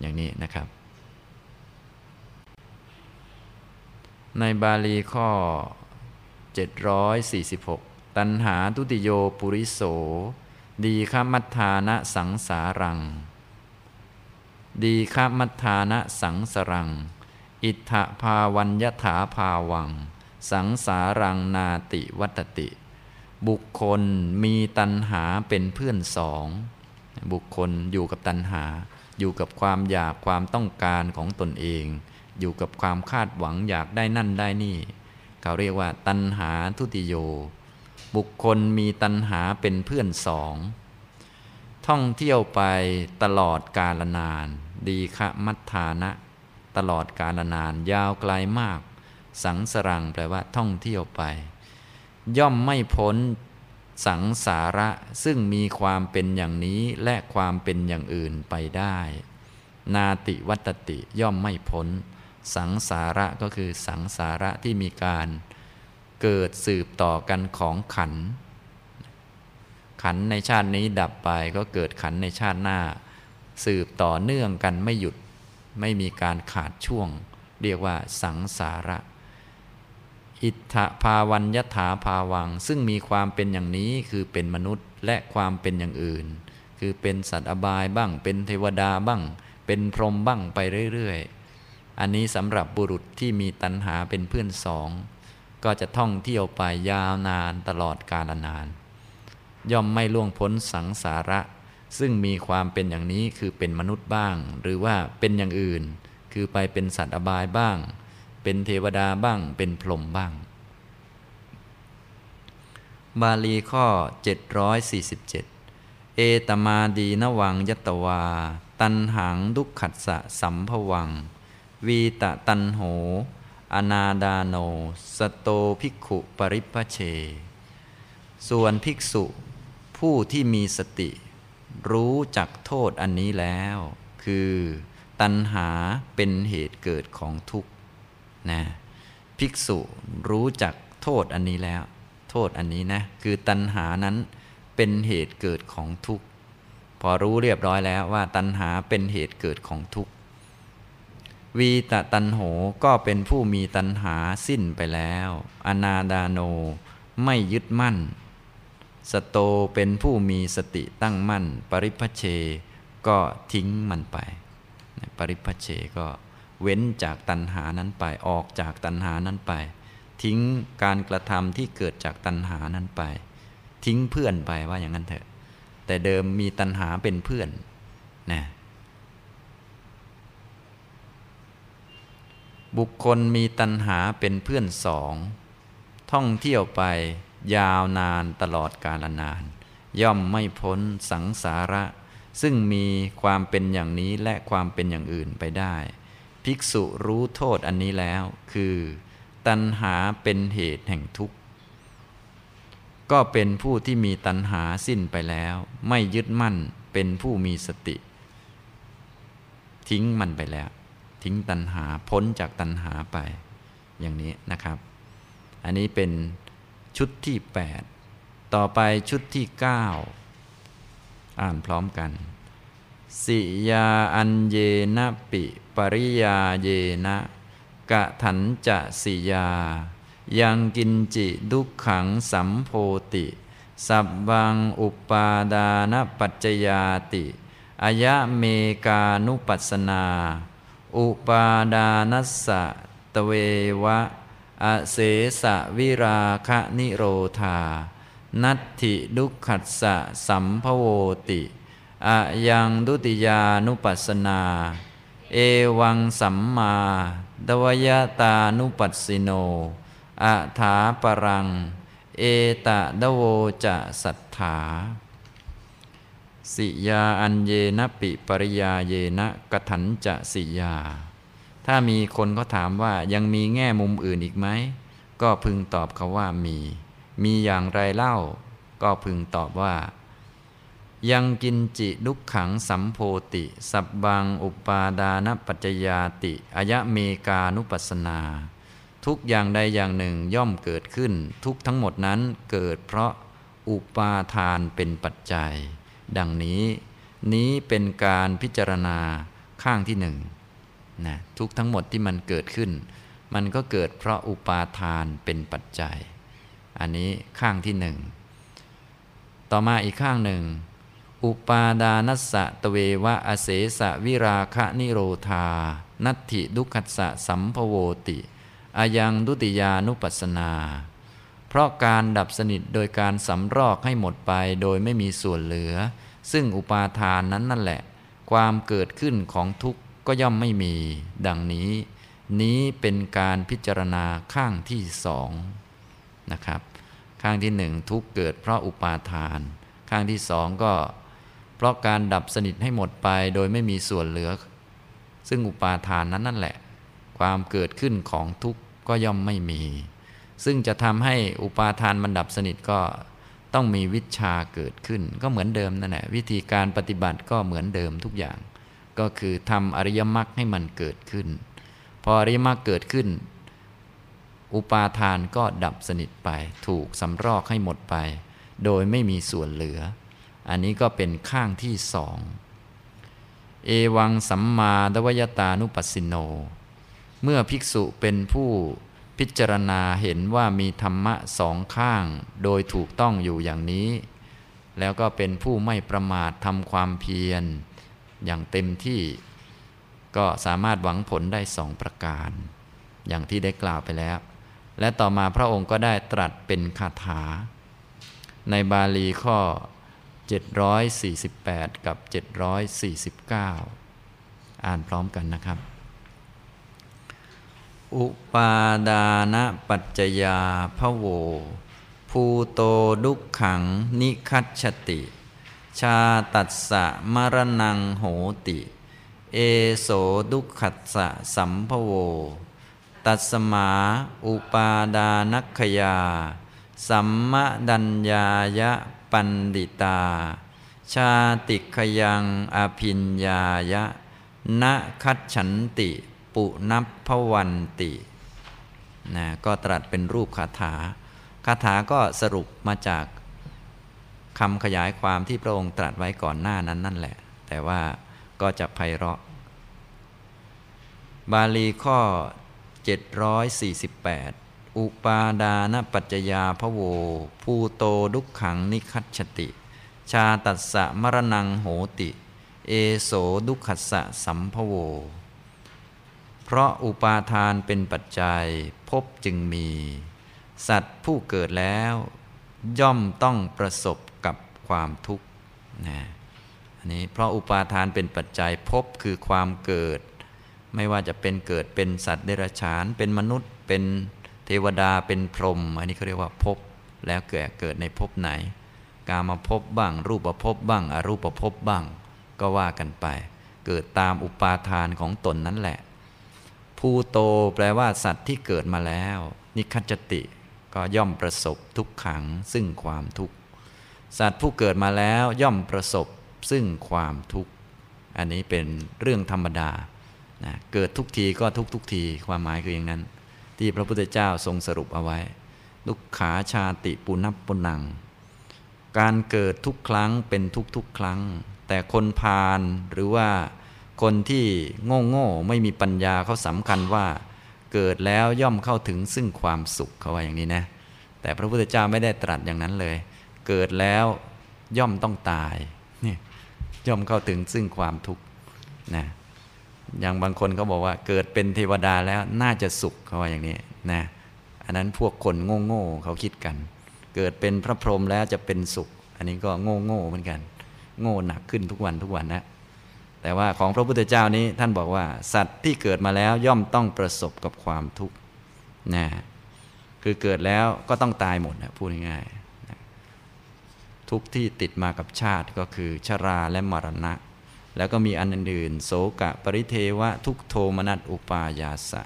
อย่างนี้นะครับ ในบาลีข้อ 746 ตัณหาทุติโยปุริโส ดีขมัฏฐานะสังสารัง ดีขมัฏฐานะสังสรัง อิทธภาวัญญถาภาวัง สังสารังนาติวัตติ บุคคลมีตัณหาเป็นเพื่อนสอง บุคคลอยู่กับตัณหา อยู่กับความอยากความต้องการของตนเอง อยู่กับความคาดหวังอยากได้นั่นได้นี่ เขาเรียกว่าตัณหาทุติโย บุคคลมีตัณหาเป็นเพื่อนสอง ท่องเที่ยวไปตลอดกาลนาน ดีคะมัทธานะ ตลอดกาลนาน ยาวไกลมาก สังสรังแปลว่าท่องเที่ยวไป ย่อมไม่พ้นสังสาระซึ่งมีความเป็นอย่างนี้และความเป็นอย่างอื่นไปได้ นาติวัตติย่อมไม่พ้น สังสาระก็คือสังสาระที่มีการ เกิดสืบต่อกันของขัน ขันในชาตินี้ดับไปก็เกิดขันในชาติหน้า สืบต่อเนื่องกันไม่หยุดไม่มีการขาดช่วง เรียกว่าสังสาระ อิทธภาวัญยถาภาวัง ซึ่งมีความเป็นอย่างนี้คือเป็นมนุษย์และความเป็นอย่างอื่น คือเป็นสัตว์อบายบ้าง เป็นเทวดาบ้าง เป็นพรหมบ้างไปเรื่อยๆ อันนี้สำหรับบุรุษที่มีตัณหาเป็นเพื่อนสอง ก็จะท่องเที่ยวไปยาวนานตลอดกาลนาน ย่อมไม่ล่วงพ้นสังสาระ ซึ่งมีความเป็นอย่างนี้คือเป็นมนุษย์บ้าง หรือว่าเป็นอย่างอื่น คือไปเป็นสัตว์อบายบ้าง เป็นเทวดาบ้าง เป็นพรหมบ้าง บาลีข้อ 747 เอตมาดีนวังยตวา ตันหัง ดุขขัสสะสัมภวัง วีตะตันโห อนาดาโน สโตภิกขุปริพเช ส่วนภิกษุ ผู้ที่มีสติ รู้จักโทษอันนี้แล้ว คือ ตัณหาเป็นเหตุเกิดของทุกข์นะภิกษุรู้จักโทษอันนี้แล้ว โทษอันนี้นะ คือตัณหานั้นเป็นเหตุเกิดของทุกข์พอรู้เรียบร้อยแล้วว่าตัณหาเป็นเหตุเกิดของทุกข์ วีตะตันโหก็เป็นผู้มีตัณหาสิ้นไปแล้ว อนาดาโนไม่ยึดมั่น สโตเป็นผู้มีสติตั้งมั่น ปริพเชก็ทิ้งมันไป ปริพเชก็เว้นจากตัณหานั้นไปออกจากตัณหานั้นไป ทิ้งการกระทำที่เกิดจากตัณหานั้นไป ทิ้งเพื่อนไปว่าอย่างนั้นเถอะ แต่เดิมมีตัณหาเป็นเพื่อนนะ บุคคลมีตัณหาเป็นเพื่อนสอง ท่องเที่ยวไปยาวนานตลอดกาลนาน ย่อมไม่พ้นสังสาระ ซึ่งมีความเป็นอย่างนี้และความเป็นอย่างอื่นไปได้ ภิกษุรู้โทษอันนี้แล้ว คือ ตัณหาเป็นเหตุแห่งทุกข์ ก็เป็นผู้ที่มีตัณหาสิ้นไปแล้ว ไม่ยึดมั่นเป็นผู้มีสติ ทิ้งมันไปแล้ว ทิ้งตัณหาพ้นจากตัณหาไปอย่างนี้นะครับ อันนี้เป็นชุดที่ 8 ต่อไปชุดที่ 9 อ่านพร้อมกัน สิยาอันเยนะปิปริยาเยนะกะถันจะสิยา ยังกินจิดุขขังสัมโพติ สับบังอุปาดานปัจจยาติอายะเมกานุปัสนา อุปาดานัสสะตเววะ อเสสะวิราคะนิโรธา นัตถิดุขัสสะสัมภโวติอะยังดุติยานุปัสนา เอวังสัมมาดวยตานุปัสสิโนอะถาปรัง เอตะดโวจะสัทธา สิยาอันเยนะปิปริยาเยนะกถันจะสิยา ถ้ามีคนเขาถามว่ายังมีแง่มุมอื่นอีกไหม ก็พึงตอบเขาว่ามี มีอย่างไรเล่า ก็พึงตอบว่า ยังกินจิลุกขังสัมโพติ สับบังอุปาดานปัจจยาติอายะเมกานุปัสนา ทุกอย่างใดอย่างหนึ่งย่อมเกิดขึ้น ทุกทั้งหมดนั้นเกิดเพราะอุปาทานเป็นปัจจัย ดังนี้ นี้เป็นการพิจารณาข้างที่หนึ่งนะทุกทั้งหมดที่มันเกิดขึ้น มันก็เกิดเพราะอุปาทานเป็นปัจจัย อันนี้ข้างที่หนึ่งต่อมาอีกข้างหนึ่ง อุปาดานัสสะตเววะอเสสะวิราคะนิโรธา นัตถิดุขัสสะสัมภโวติ อายังดุติยานุปัสนา เพราะการดับสนิทโดยการสำรอกให้หมดไปโดยไม่มีส่วนเหลือ ซึ่งอุปาทานนั้นนั่นแหละ ความเกิดขึ้นของทุกข์ก็ย่อมไม่มี ดังนี้ นี้เป็นการพิจารณาข้างที่สองนะครับ ข้างที่หนึ่งทุกเกิดเพราะอุปาทาน ข้างที่สองก็ เพราะการดับสนิทให้หมดไปโดยไม่มีส่วนเหลือ ซึ่งอุปาทานนั้นนั่นแหละ ความเกิดขึ้นของทุกข์ก็ย่อมไม่มี ซึ่งจะทำให้อุปาทานมันดับสนิทก็ต้องมีวิชาเกิดขึ้น ก็เหมือนเดิมนั่นแหละวิธีการปฏิบัติก็เหมือนเดิมทุกอย่าง ก็คือทำอริยมรรคให้มันเกิดขึ้น พออริยมรรคเกิดขึ้น อุปาทานก็ดับสนิทไป ถูกสำรอกให้หมดไป โดยไม่มีส่วนเหลือ อันนี้ก็เป็นข้างที่สองเอวังสัมมาดวยตานุปัสสิโน เมื่อภิกษุเป็นผู้ พิจารณาเห็นว่ามีธรรมะสองข้าง โดยถูกต้องอยู่อย่างนี้ แล้วก็เป็นผู้ไม่ประมาททำความเพียร อย่างเต็มที่ก็สามารถหวังผลได้สองประการ อย่างที่ได้กล่าวไปแล้ว และต่อมาพระองค์ก็ได้ตรัสเป็นคาถา ในบาลีข้อ 748 กับ 749 อ่านพร้อมกันนะครับ อุปาดานะปัจจยาพะโว ภูโตดุขขังนิคัตชติ ชาตัสสะมรณังโหติ เอโสดุขัสสะสัมภโว ตัสมาอุปาดานัคยา สัมมดัญญายะปันดิตา ชาติขยังอภิญญายะนะคัดฉันติ ปุนับพวันตินะก็ตรัสเป็นรูปคาถา คาถาก็สรุปมาจากคำขยายความที่พระองค์ตรัสไว้ก่อนหน้านั้นนั่นแหละ แต่ว่าก็จะไพเราะ บาลีข้อ 748 อุปาดานปัจจยาพโว ภูโตดุขขังนิคัตชติ ชาตัสสะมรณังโหติ เอโสดุขัสสะสัมภโว เพราะอุปาทานเป็นปัจจัยพบจึงมี สัตว์ผู้เกิดแล้ว ย่อมต้องประสบกับความทุกข์นะอันนี้เพราะอุปาทานเป็นปัจจัยพบคือความเกิด ไม่ว่าจะเป็นเกิดเป็นสัตว์เดรัจฉาน เป็นมนุษย์ เป็นเทวดาเป็นพรหมอันนี้เขาเรียกว่าพบแล้วเกิดเกิดในภพไหน กามาพบบ้าง รูปภพบ้าง อรูปภพบ้าง ก็ว่ากันไป เกิดตามอุปาทานของตนนั่นแหละ ภูโตแปลว่าสัตว์ที่เกิดมาแล้ว นิคัจติก็ย่อมประสบทุกขังซึ่งความทุกข์สัตว์ผู้เกิดมาแล้วย่อมประสบซึ่งความทุกข์อันนี้เป็นเรื่องธรรมดานะเกิดทุกทีก็ทุกทุกทีความหมายคืออย่างนั้น ที่พระพุทธเจ้าทรงสรุปเอาไว้ ลุกขาชาติปุนับปุนัง การเกิดทุกครั้งเป็นทุกทุกครั้ง แต่คนพาลหรือว่า คนที่โง่โง่ไม่มีปัญญาเขาสำคัญว่า เกิดแล้วย่อมเข้าถึงซึ่งความสุขเขาว่าอย่างนี้นะ แต่พระพุทธเจ้าไม่ได้ตรัสอย่างนั้นเลย เกิดแล้วย่อมต้องตายนี่ย่อมเข้าถึงซึ่งความทุกข์นะอย่างบางคนเขาบอกว่าเกิดเป็นเทวดาแล้วน่าจะสุขเขาว่าอย่างนี้นะอันนั้นพวกคนโง่โง่เขาคิดกัน เกิดเป็นพระพรหมแล้วจะเป็นสุข อันนี้ก็โง่โง่เหมือนกัน โง่หนักขึ้นทุกวันทุกวันนะ แต่ว่าของพระพุทธเจ้านี้ท่านบอกว่า สัตว์ที่เกิดมาแล้วย่อมต้องประสบกับความทุกข์นะคือเกิดแล้วก็ต้องตายหมดนะพูดง่ายๆนะทุกที่ติดมากับชาติก็คือชราและมรณะ แล้วก็มีอันอื่นๆโสกะ ปริเทวะ ทุกโทมนัสอุปายาสะ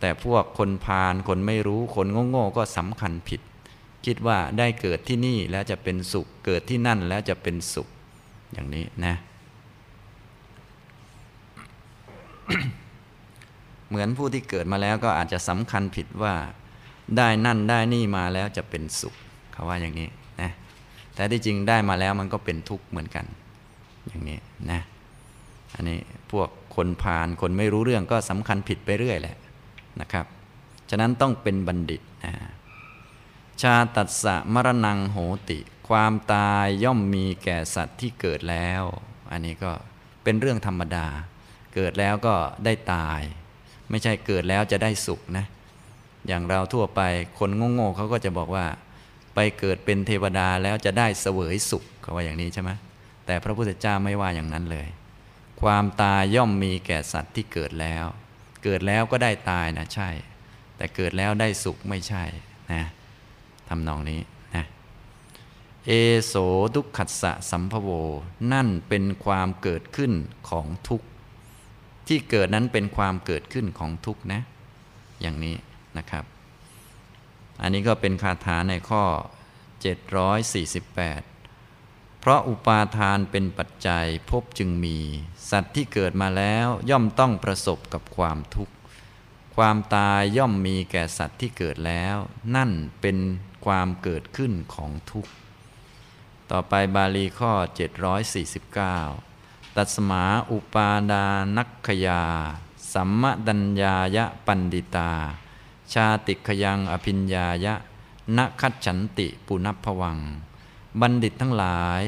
แต่พวกคนพาลคนไม่รู้คนโง่ๆก็สำคัญผิด คิดว่าได้เกิดที่นี่แล้วจะเป็นสุข เกิดที่นั่นแล้วจะเป็นสุขอย่างนี้นะ เหมือนผู้ที่เกิดมาแล้วก็อาจจะสำคัญผิดว่า ได้นั่นได้นี่มาแล้วจะเป็นสุขเขาว่าอย่างนี้นะแต่ที่จริงได้มาแล้วมันก็เป็นทุกข์เหมือนกัน อย่างนี้นะอันนี้พวกคนพาลคนไม่รู้เรื่องก็สำคัญผิดไปเรื่อยแหละนะครับ ฉะนั้นต้องเป็นบัณฑิตนะชาตัสสะมรณังโหติ ความตายย่อมมีแก่สัตว์ที่เกิดแล้ว อันนี้ก็เป็นเรื่องธรรมดา เกิดแล้วก็ได้ตาย ไม่ใช่เกิดแล้วจะได้สุขนะ อย่างเราทั่วไปคนโง่ๆเขาก็จะบอกว่า ไปเกิดเป็นเทวดาแล้วจะได้เสวยสุขเขาว่าอย่างนี้ใช่ไหมแต่พระพุทธเจ้าไม่ว่าอย่างนั้นเลย ความตายย่อมมีแก่สัตว์ที่เกิดแล้ว เกิดแล้วก็ได้ตายนะใช่ แต่เกิดแล้วได้สุขไม่ใช่นะทำนองนี้นะเอโสทุกขัสสะสัมภโว นั่นเป็นความเกิดขึ้นของทุกข ที่เกิดนั้นเป็นความเกิดขึ้นของทุกข์นะ อย่างนี้นะครับ อันนี้ก็เป็นคาถาในข้อ 748 เพราะอุปาทานเป็นปัจจัยพบจึงมี สัตว์ที่เกิดมาแล้วย่อมต้องประสบกับความทุกข์คความตายย่อมมีแก่สัตว์ที่เกิดแล้ว นั่นเป็นความเกิดขึ้นของทุกข์ ต่อไปบาลีข้อ 749 ตัสมาอุปาดานักขยา สัมมดัญญายะปันดิตา ชาติขยังอภิญญายะนคัดฉันติปุณพวัง บัณฑิตทั้งหลาย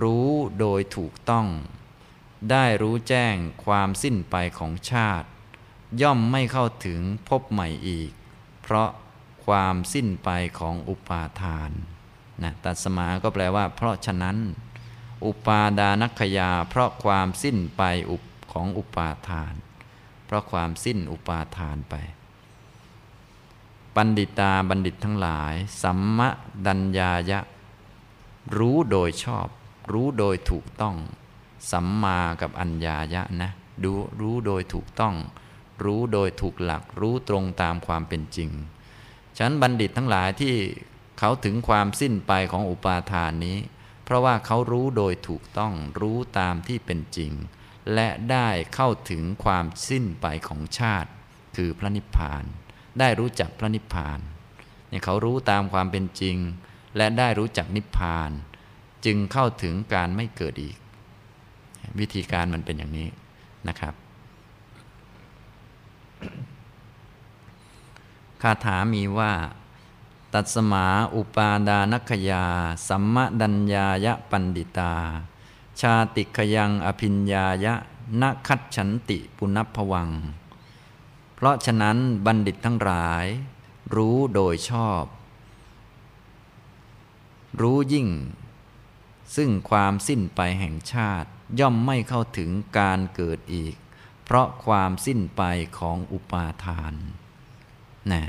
รู้โดยถูกต้อง ได้รู้แจ้งความสิ้นไปของชาติ ย่อมไม่เข้าถึงพบใหม่อีก เพราะความสิ้นไปของอุปาทานนะตัดสมาก็แปลว่า เพราะฉะนั้น อุปาดานัคยา เพราะความสิ้นไปอุปของอุปาทาน เพราะความสิ้นอุปาทานไปบัณฑิตาบัณฑิตทั้งหลาย สัมมดัญญายะ รู้โดยชอบ รู้โดยถูกต้อง สัมมากับอัญญายะนะดูรู้โดยถูกต้อง รู้โดยถูกหลัก รู้ตรงตามความเป็นจริงชั้นบัณฑิตทั้งหลายที่เขาถึงความสิ้นไปของอุปาทานนี้ เพราะว่าเขารู้โดยถูกต้องรู้ตามที่เป็นจริง และได้เข้าถึงความสิ้นไปของชาติ คือพระนิพพาน ได้รู้จักพระนิพพานเนี่ยเขารู้ตามความเป็นจริง และได้รู้จักนิพพาน จึงเข้าถึงการไม่เกิดอีก วิธีการมันเป็นอย่างนี้นะครับคาถามีว่า ตัสมาอุปาดานคยา สัมมดัญญายะปันดิตา ชาติขยังอภิญญายะนคัดฉันติปุณพวัง เพราะฉะนั้นบัณฑิตทั้งหลาย รู้โดยชอบ รู้ยิ่ง ซึ่งความสิ้นไปแห่งชาติ ย่อมไม่เข้าถึงการเกิดอีก เพราะความสิ้นไปของอุปาทานนะ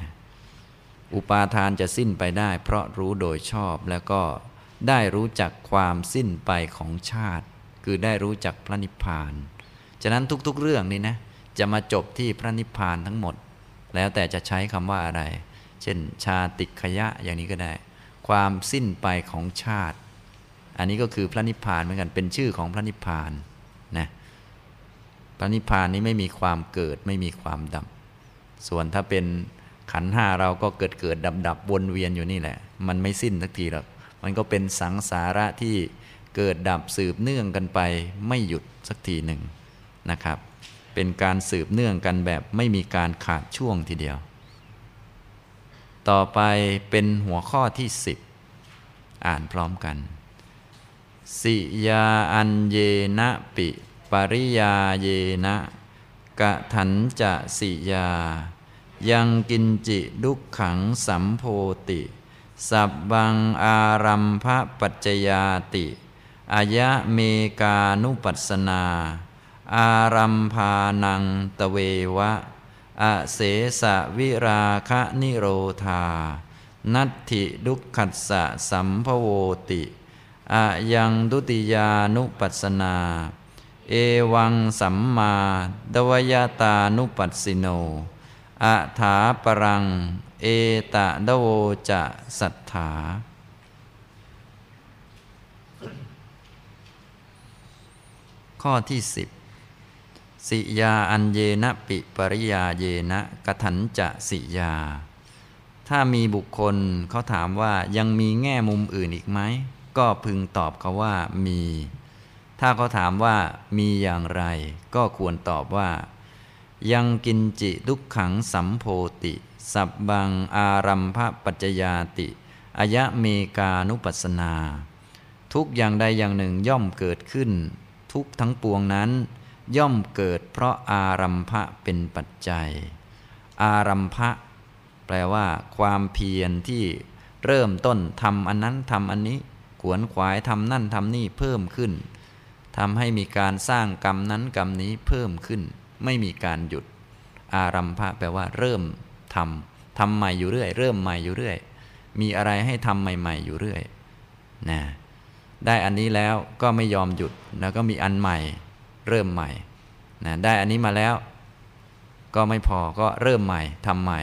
อุปาทานจะสิ้นไปได้เพราะรู้โดยชอบแล้วก็ได้รู้จักความสิ้นไปของชาติ คือได้รู้จักพระนิพพาน ฉะนั้นทุกๆเรื่องนี้นะจะมาจบที่พระนิพพานทั้งหมด แล้วแต่จะใช้คำว่าอะไร เช่น ชาติขยะอย่างนี้ก็ได้ ความสิ้นไปของชาติ อันนี้ก็คือพระนิพพานเหมือนกันเป็นชื่อของพระนิพพานนะพระนิพพานนี้ไม่มีความเกิดไม่มีความดับ ส่วนถ้าเป็น ขันห้าเราก็เกิดเกิดดับดับวนเวียนอยู่นี่แหละ มันไม่สิ้นสักทีหรอกมันก็เป็นสังสาระที่เกิดดับสืบเนื่องกันไปไม่หยุดสักทีหนึ่งนะครับ เป็นการสืบเนื่องกันแบบไม่มีการขาดช่วงทีเดียว ต่อไปเป็นหัวข้อที่สิบอ่านพร้อมกัน สิยาอันเยนะปิ ปริยาเยนะกะถันจะสิยา ยังกินจิดุขขังสัมโพติ สับบังอารัมภปัจจยาติ อายะเมกานุปัสนา อารัมพานังตเววะ อเสสะวิราคะนิโรธา นัตถิดุขัสสะสัมภโวติอะยังดุติยานุปัสนา เอวังสัมมาดวยตานุปัสสิโน อะถาปรัง เอตะดโวจะสัทธาข้อที่สิบสิยาอันเยนะปิปริยาเยนะกถันจะสิยา ถ้ามีบุคคลเขาถามว่ายังมีแง่มุมอื่นอีกไหม ก็พึงตอบเขาว่ามี ถ้าเขาถามว่ามีอย่างไร ก็ควรตอบว่า ยังกินจิทุกขังสัมโพติ สับบังอารัมภปัจจยาติอายะเมกานุปัสนา ทุกอย่างใดอย่างหนึ่งย่อมเกิดขึ้น ทุกทั้งปวงนั้น ย่อมเกิดเพราะอารัมภะเป็นปัจจัย อารัมภะแปลว่า ความเพียรที่เริ่มต้นทำอันนั้นทำอันนี้ขวนขวายทำนั่นทำนี่เพิ่มขึ้นทำให้มีการสร้างกรรมนั้นกรรมนี้เพิ่มขึ้น ไม่มีการหยุด อารัมภะแปลว่าเริ่มทำทำใหม่อยู่เรื่อย เริ่มใหม่อยู่เรื่อย มีอะไรให้ทำใหม่ ๆ อยู่เรื่อยนะได้อันนี้แล้วก็ไม่ยอมหยุดแล้วก็มีอันใหม่ เริ่มใหม่นะได้อันนี้มาแล้ว ก็ไม่พอก็เริ่มใหม่ทำใหม่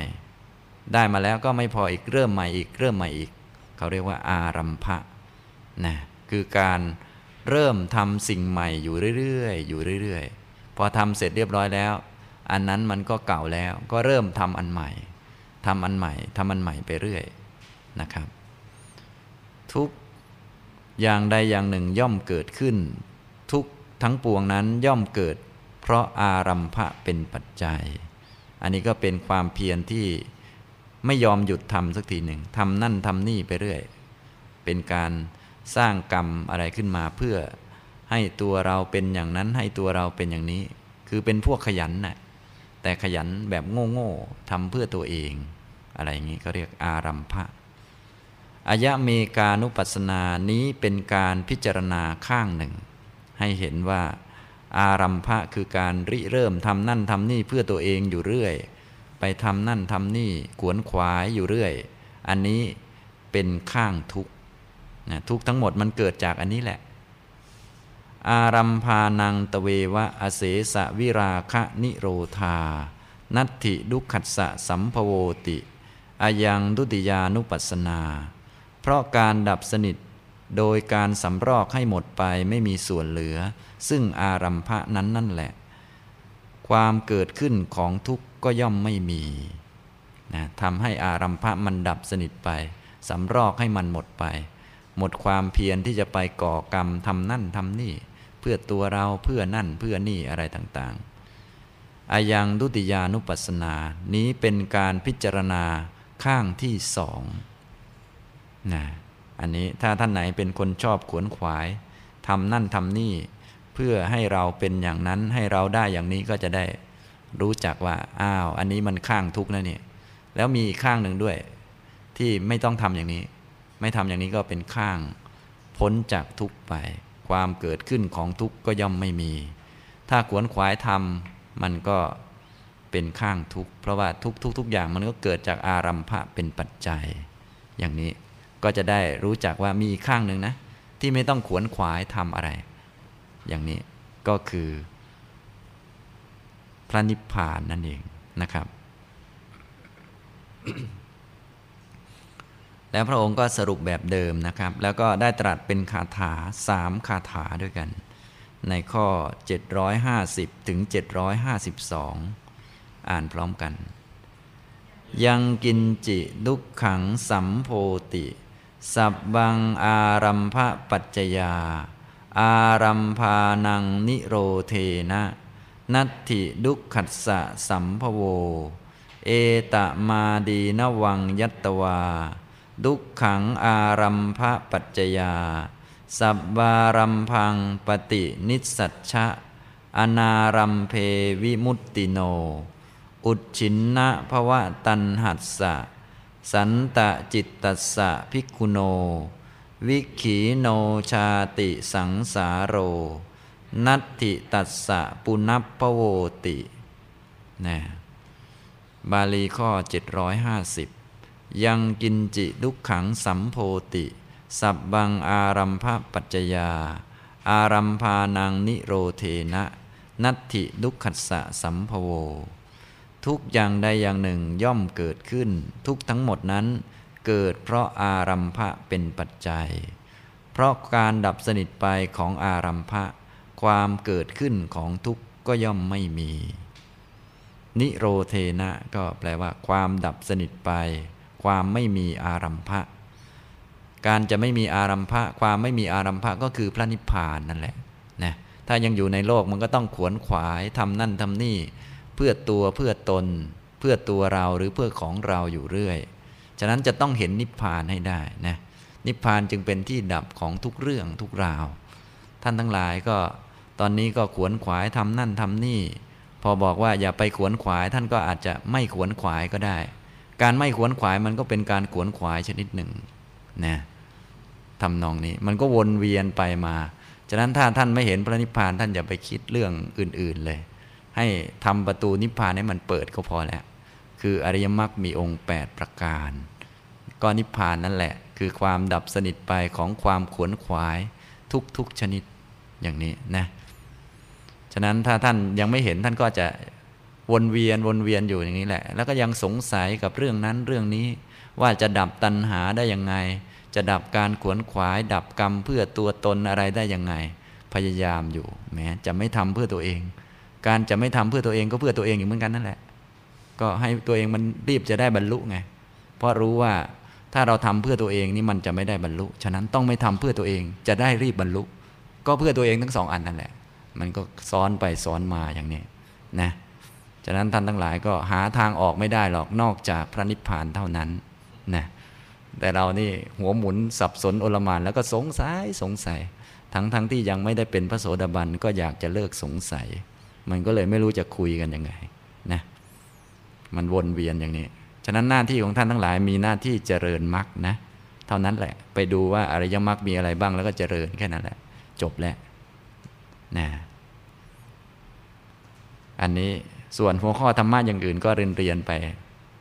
ได้มาแล้วก็ไม่พออีกเริ่มใหม่อีกเริ่มใหม่อีก เขาเรียกว่า อารัมภะนะคือการเริ่มทำสิ่งใหม่อยู่เรื่อยๆอยู่เรื่อยๆ พอทำเสร็จเรียบร้อยแล้ว อันนั้นมันก็เก่าแล้วก็เริ่มทำอันใหม่ทำอันใหม่ทำอันใหม่ไปเรื่อยนะครับ ทุกอย่างใดอย่างหนึ่งย่อมเกิดขึ้น ทุกทั้งปวงนั้นย่อมเกิด เพราะอารัมภะเป็นปัจจัย อันนี้ก็เป็นความเพียรที่ไม่ยอมหยุดทำสักทีหนึ่งทำนั่นทำนี่ไปเรื่อย เป็นการสร้างกรรมอะไรขึ้นมาเพื่อ ให้ตัวเราเป็นอย่างนั้น ให้ตัวเราเป็นอย่างนี้ คือเป็นพวกขยันนะ่ะแต่ขยันแบบโง่ๆทำเพื่อตัวเอง อะไรอย่างนี้ก็เรียกอารัมภะอายะเมกานุปัสสนานี้เป็นการพิจารณาข้างหนึ่ง ให้เห็นว่า อารัมภะคือการริเริ่มทำนั่นทำนี่เพื่อตัวเองอยู่เรื่อย ไปทำนั่นทำนี่ขวนขวายอยู่เรื่อย อันนี้เป็นข้างทุกนะทุกทั้งหมดมันเกิดจากอันนี้แหละ อารัมพานังตเววะ อเสสะวิราคะนิโรธา นัตถิดุขัสสะสัมภโวติอายังดุติยานุปัสนา เพราะการดับสนิทโดยการสำรอกให้หมดไปไม่มีส่วนเหลือ ซึ่งอารัมภะนั้นนั่นแหละ ความเกิดขึ้นของทุกข์ก็ย่อมไม่มีนะทำให้อารัมภะมันดับสนิทไปสำรอกให้มันหมดไป หมดความเพียรที่จะไปก่อกรรมทำนั่นทำนี่ พื่อตัวเราเพื่อนั่นเพื่อนี่อะไรต่างๆอายังดุติยานุปัสสนานี้เป็นการพิจารณาข้างที่สองนะอันนี้ถ้าท่านไหนเป็นคนชอบขวนขวายทำนั่นทำนี่ เพื่อให้เราเป็นอย่างนั้นให้เราได้อย่างนี้ก็จะได้รู้จักว่าอ้าว อันนี้มันข้างทุกข์นะเนี่ยแล้วมีอีกข้างหนึ่งด้วย ที่ไม่ต้องทำอย่างนี้ ไม่ทำอย่างนี้ก็เป็นข้าง พ้นจากทุกข์ไป ความเกิดขึ้นของทุกข์ก็ย่อมไม่มี ถ้าขวนขวายทำมันก็เป็นข้างทุกข์เพราะว่าทุกทุกทุกอย่างมันก็เกิดจากอารัมภะเป็นปัจจัย อย่างนี้ก็จะได้รู้จักว่ามีข้างหนึ่งนะ ที่ไม่ต้องขวนขวายทำอะไร อย่างนี้ก็คือ พระนิพพานนั่นเองนะครับ แล้วพระองค์ก็สรุปแบบเดิมนะครับ แล้วก็ได้ตรัสเป็นคาถาสามคาถาด้วยกัน ในข้อ 750 ถึง 752 อ่านพร้อมกัน ยังกินจิดุขขังสัมโพติ สับบังอารัมภปัจจยา อารัมพานังนิโรเทนะนัตถิดุขัสสะสัมภโว เอตมาดีนวังยัตวา ดุขังอารัมภปัจจยา สับบารัมพังปฏินิสัชชะอนารัมเพวิมุตติโน อุดชินนะภวะตันหัสสะ สันตะจิตตัสสะภิกุโน วิขีโนชาติสังสาโร นัตติตัสสะปุนัพพโวตินะบาลีข้อ 750 ยังกินจิดุขขังสัมโพติ สับบังอารัมภปัจจยา อารัมพานังนิโรเทนะ นัตถิดุขัสสะสัมภโว ทุกอย่างใดอย่างหนึ่งย่อมเกิดขึ้น ทุกทั้งหมดนั้น เกิดเพราะอารัมภะเป็นปัจจัย เพราะการดับสนิทไปของอารัมภะความเกิดขึ้นของทุกข์ก็ย่อมไม่มี นิโรเทนะก็แปลว่าความดับสนิทไป ความไม่มีอารัมภะการจะไม่มีอารัมภะความไม่มีอารัมภะก็คือพระนิพพานนั่นแหละนะถ้ายังอยู่ในโลกมันก็ต้องขวนขวายทำนั่นทำนี่ เพื่อตัวเพื่อตน เพื่อตัวเราหรือเพื่อของเราอยู่เรื่อย ฉะนั้นจะต้องเห็นนิพพานให้ได้นะนิพพานจึงเป็นที่ดับของทุกเรื่องทุกราว ท่านทั้งหลายก็ตอนนี้ก็ขวนขวายทำนั่นทำนี่ พอบอกว่าอย่าไปขวนขวายท่านก็อาจจะไม่ขวนขวายก็ได้ การไม่ขวนขวายมันก็เป็นการขวนขวายชนิดหนึ่งนะทำนองนี้ มันก็วนเวียนไปมา ฉะนั้นถ้าท่านไม่เห็นพระนิพพานท่านอย่าไปคิดเรื่องอื่น ๆเลย ให้ทำประตูนิพพานให้มันเปิดก็พอแล้ว คืออริยมรรคมีองค์ 8 ประการ ก็นิพพานนั่นแหละ คือความดับสนิทไปของความขวนขวายทุกๆชนิดอย่างนี้นะ ฉะนั้นถ้าท่านยังไม่เห็นท่านก็จะ วนเวียนวนเวียนอยู่อย่างนี้แหละ แล้วก็ยังสงสัยกับเรื่องนั้นเรื่องนี้ ว่าจะดับตัณหาได้ยังไง จะดับการขวนขวาย ดับกรรมเพื่อตัวตนอะไรได้ยังไง พยายามอยู่แม้จะไม่ทำเพื่อตัวเอง การจะไม่ทำเพื่อตัวเองก็เพื่อตัวเองอยู่เหมือนกันนั่นแหละ ก็ให้ตัวเองมันรีบจะได้บรรลุไง เพราะรู้ว่าถ้าเราทำเพื่อตัวเองนี่มันจะไม่ได้บรรลุ ฉะนั้นต้องไม่ทำเพื่อตัวเองจะได้รีบบรรลุ ก็เพื่อตัวเองทั้งสองอันนั่นแหละ มันก็ซ้อนไปซ้อนมาอย่างนี้นะ ฉะนั้นท่านทั้งหลายก็หาทางออกไม่ได้หรอกนอกจากพระนิพพานเท่านั้นนะแต่เรานี่หัวหมุนสับสนโอลมานแล้วก็สงสัยสงสัย ทั้งทั้งที่ยังไม่ได้เป็นพระโสดาบันก็อยากจะเลิกสงสัย มันก็เลยไม่รู้จะคุยกันยังไงนะมันวนเวียนอย่างนี้ ฉะนั้นหน้าที่ของท่านทั้งหลายมีหน้าที่เจริญมรรคนะ เท่านั้นแหละ ไปดูว่าอริยมรรคมีอะไรบ้างแล้วก็เจริญแค่นั้นแหละ จบแล้วนะอันนี้ ส่วนหัวข้อธรรมะอย่างอื่นก็เรียนเรียนไป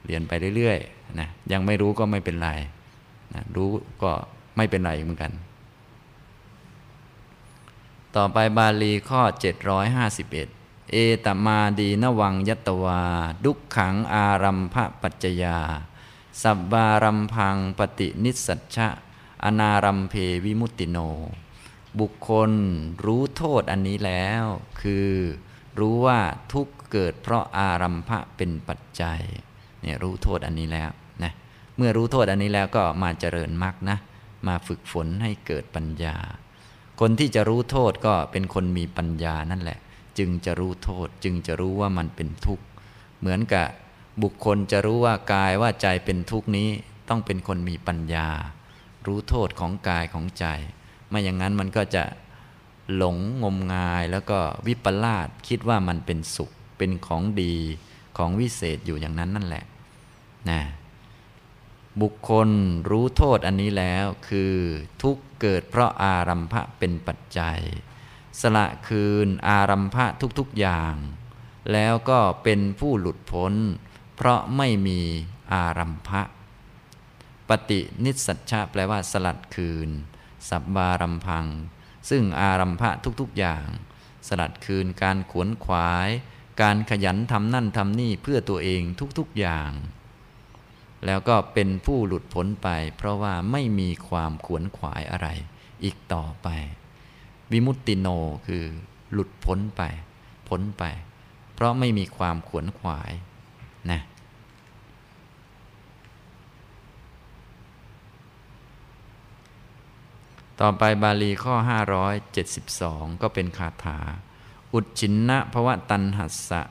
เรียนไปเรื่อยๆนะยังไม่รู้ก็ไม่เป็นไรนะรู้ก็ไม่เป็นไรเหมือนกัน ต่อไปบาลีข้อ 751 เอตมาดีนวังยัตวา ดุขขังอารัมภปัจจยา สับบารัมพังปฏินิสัชชะ อนารัมเพวิมุตติโน บุคคลรู้โทษอันนี้แล้ว คือ รู้ว่าทุกเกิดเพราะอารัมภะเป็นปัจจัยเนี่ยรู้โทษอันนี้แล้วนะเมื่อรู้โทษอันนี้แล้วก็มาเจริญมรรคนะมาฝึกฝนให้เกิดปัญญา คนที่จะรู้โทษก็เป็นคนมีปัญญานั่นแหละ จึงจะรู้โทษ จึงจะรู้ว่ามันเป็นทุกข์เหมือนกับบุคคลจะรู้ว่ากายว่าใจเป็นทุกข์นี้ต้องเป็นคนมีปัญญา รู้โทษของกายของใจ ไม่อย่างนั้นมันก็จะ หลงงมงายแล้วก็วิปลาสคิดว่ามันเป็นสุข เป็นของดีของวิเศษอยู่อย่างนั้นนั่นแหละนะบุคคลรู้โทษอันนี้แล้วคือทุกเกิดเพราะอารัมภะเป็นปัจจัย สละคืนอารัมภะทุกๆอย่าง แล้วก็เป็นผู้หลุดพ้น เพราะไม่มีอารัมภะปฏินิสัชชะแปลว่าสลัดคืน สับบารัมพัง ซึ่งอารัมภะทุกๆอย่าง สลัดคืนการขวนขวาย การขยันทำนั่นทำนี่เพื่อตัวเองทุกๆอย่าง แล้วก็เป็นผู้หลุดพ้นไป เพราะว่าไม่มีความขวนขวายอะไร อีกต่อไป วิมุตติโนคือหลุดพ้นไป พ้นไป เพราะไม่มีความขวนขวายนะ ต่อไปบาลีข้อ 572 ก็เป็นคาถา อุดชินนะภวะตันหัสสะ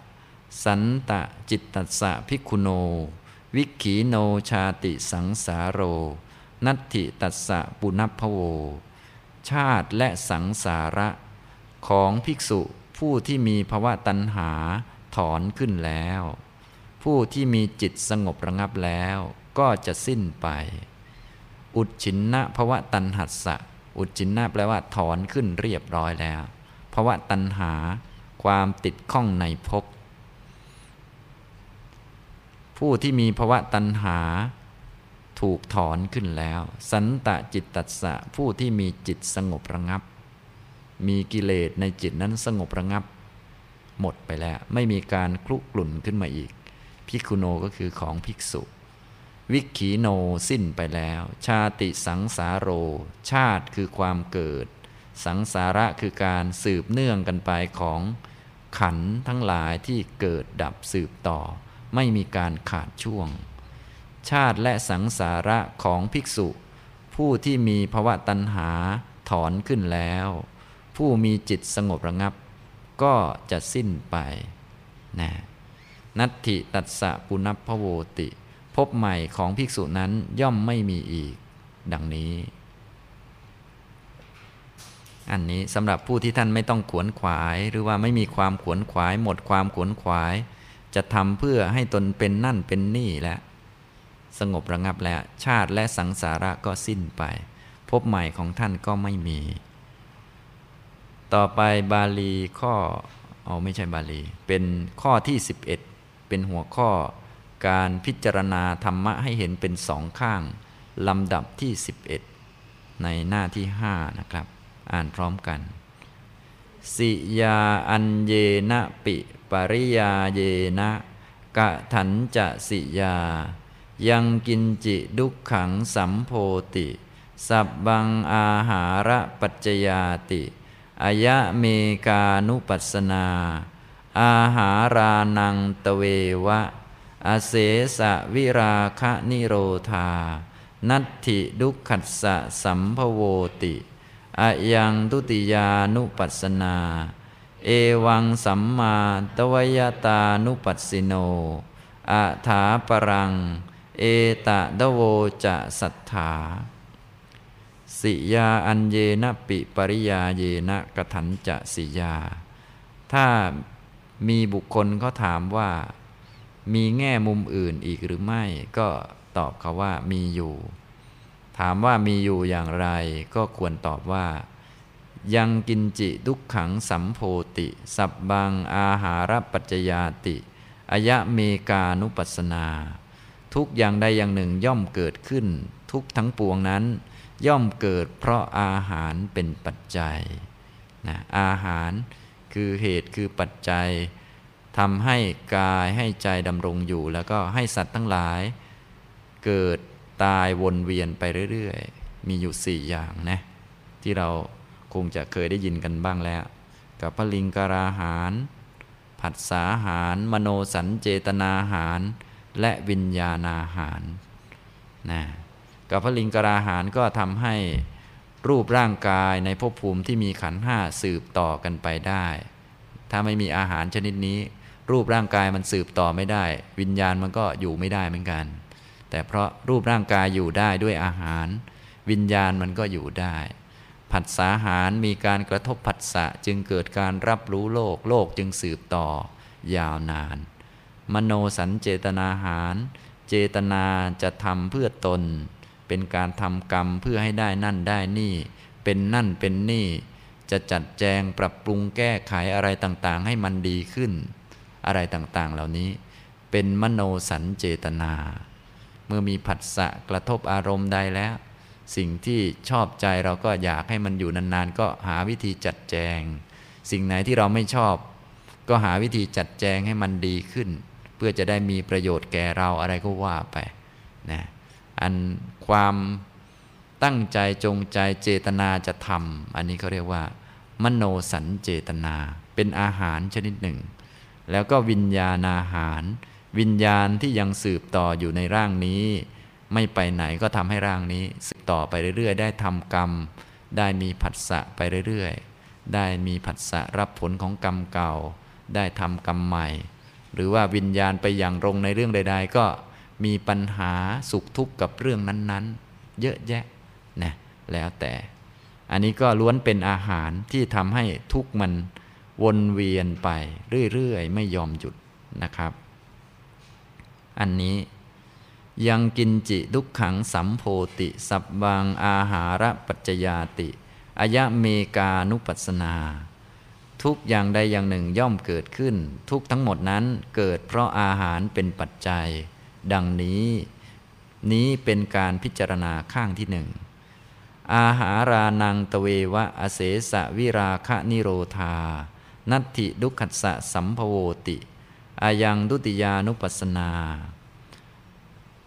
สันตะจิตตัสสะพิคุโน วิขีโนชาติสังสาโร นัตถิตัสสะปุณพโว ชาติและสังสาระ ของภิกษุผู้ที่มีภวะตัณหาถอนขึ้นแล้ว ผู้ที่มีจิตสงบระงับแล้วก็จะสิ้นไป อุดชินนะภวะตัณหัสสะ อุดชินนะแปลว่าถอนขึ้นเรียบร้อยแล้วภวะตัณหาความติดข้องในภพผู้ที่มีภวะตัณหาถูกถอนขึ้นแล้ว สันตะจิตตัสสะผู้ที่มีจิตสงบระงับ มีกิเลสในจิตนั้นสงบระงับ หมดไปแล้วไม่มีการคลุกกลุ่นขึ้นมาอีก พิคุโนก็คือของภิกษุ วิขีโนสิ้นไปแล้ว ชาติสังสาโร ชาติคือความเกิด สังสาระคือการสืบเนื่องกันไปของขันทั้งหลายที่เกิดดับสืบต่อ ไม่มีการขาดช่วง ชาติและสังสาระของภิกษุ ผู้ที่มีภวะตัณหาถอนขึ้นแล้ว ผู้มีจิตสงบระงับ ก็จะสิ้นไปนะนัตถิตัสสะปุณพโวติ พบใหม่ของภิกษุนั้นย่อมไม่มีอีก ดังนี้ อันนี้สำหรับผู้ที่ท่านไม่ต้องขวนขวาย หรือว่าไม่มีความขวนขวาย หมดความขวนขวาย จะทำเพื่อให้ตนเป็นนั่นเป็นนี่แล้วสงบระงับแล้ว ชาติและสังสาระก็สิ้นไป พบใหม่ของท่านก็ไม่มี ต่อไปบาลีข้ออ๋อไม่ใช่บาลี เป็นข้อที่ 11 เป็นหัวข้อ การพิจารณาธรรมะให้เห็นเป็นสองข้าง ลำดับที่ 11 ในหน้าที่ 5 นะครับ อ่านพร้อมกัน สิยาอันเยนะปิปริยาเยนะกะถันจะสิยา ยังกินจิดุขขังสัมโพติ สับบังอาหาระปัจจยาติอายะเมกานุปัสนา อาหารานังตเววะ อาเสสะวิราคะนิโรธา นัตถิดุขัสสะสัมภโวติอะยังตุติยานุปัสสนา เอวังสัมมาตวยตานุปัสสิโนอะถาปรัง เอตะดโวจะสัทธา สิยาอันเยนะปิปริยาเยนะกถันจะสิยา ถ้ามีบุคคลเขาถามว่า มีแง่มุมอื่นอีกหรือไม่ ก็ตอบเขาว่ามีอยู่ ถามว่ามีอยู่อย่างไร ก็ควรตอบว่า ยังกินจิทุกขังสัมโพติ สับบังอาหารปัจจยาติอายะเมกานุปัสนา ทุกอย่างใดอย่างหนึ่งย่อมเกิดขึ้น ทุกทั้งปวงนั้น ย่อมเกิดเพราะอาหารเป็นปัจจัยนะอาหารคือเหตุคือปัจจัย ทำให้กายให้ใจดำรงอยู่ แล้วก็ให้สัตว์ทั้งหลาย เกิดตายวนเวียนไปเรื่อยๆ มีอยู่สี่อย่างนะ ที่เราคงจะเคยได้ยินกันบ้างแล้ว กับพลิงกราหาร ผัสสาหาร มโนสัญเจตนาหาร และวิญญาณอาหารนะกับพลิงกราหารก็ทำให้รูปร่างกายในภพภูมิที่มีขันห้าสืบต่อกันไปได้ ถ้าไม่มีอาหารชนิดนี้ รูปร่างกายมันสืบต่อไม่ได้ วิญญาณมันก็อยู่ไม่ได้เหมือนกัน แต่เพราะรูปร่างกายอยู่ได้ด้วยอาหาร วิญญาณมันก็อยู่ได้ ผัสสาหารมีการกระทบผัสสะจึงเกิดการรับรู้โลกโลกจึงสืบต่อยาวนาน มโนสัญเจตนาหาร เจตนาจะทำเพื่อตน เป็นการทำกรรมเพื่อให้ได้นั่นได้นี่ เป็นนั่นเป็นนี่ จะจัดแจงปรับปรุงแก้ไขอะไรต่างๆ ให้มันดีขึ้น อะไรต่างๆ เหล่านี้ เป็นมโนสัญเจตนา เมื่อมีผัสสะกระทบอารมณ์ใดแล้ว สิ่งที่ชอบใจเราก็อยากให้มันอยู่นานๆ ก็หาวิธีจัดแจง สิ่งไหนที่เราไม่ชอบ ก็หาวิธีจัดแจงให้มันดีขึ้น เพื่อจะได้มีประโยชน์แก่เราอะไรก็ว่าไปนะอันความตั้งใจจงใจเจตนาจะทำอันนี้เขาเรียกว่า มโนสัญเจตนา เป็นอาหารชนิดหนึ่ง แล้วก็วิญญาณอาหาร วิญญาณที่ยังสืบต่ออยู่ในร่างนี้ ไม่ไปไหนก็ทำให้ร่างนี้สืบต่อไปเรื่อยๆ ได้ทำกรรม ได้มีผัสสะไปเรื่อยๆ ได้มีผัสสะรับผลของกรรมเก่า ได้ทำกรรมใหม่ หรือว่าวิญญาณไปอย่างรงในเรื่องใด ๆ ก็มีปัญหาสุขทุกข์กับเรื่องนั้นๆ เยอะแยะนะแล้วแต่ อันนี้ก็ล้วนเป็นอาหารที่ทำให้ทุกข์มัน วนเวียนไปเรื่อยๆ ไม่ยอมหยุดนะครับ อันนี้ยังกินจิทุกขังสัมโพติสับบางอาหารปัจจยาติอายะเมกานุปัสนา ทุกอย่างใดอย่างหนึ่งย่อมเกิดขึ้น ทุกทั้งหมดนั้นเกิดเพราะอาหารเป็นปัจจัย ดังนี้ นี้เป็นการพิจารณาข้างที่หนึ่งอาหารานังตเววะอเสสะวิราคะนิโรธา นัตถิดุขัสสะสัมภโวติอายังดุติยานุปัสนา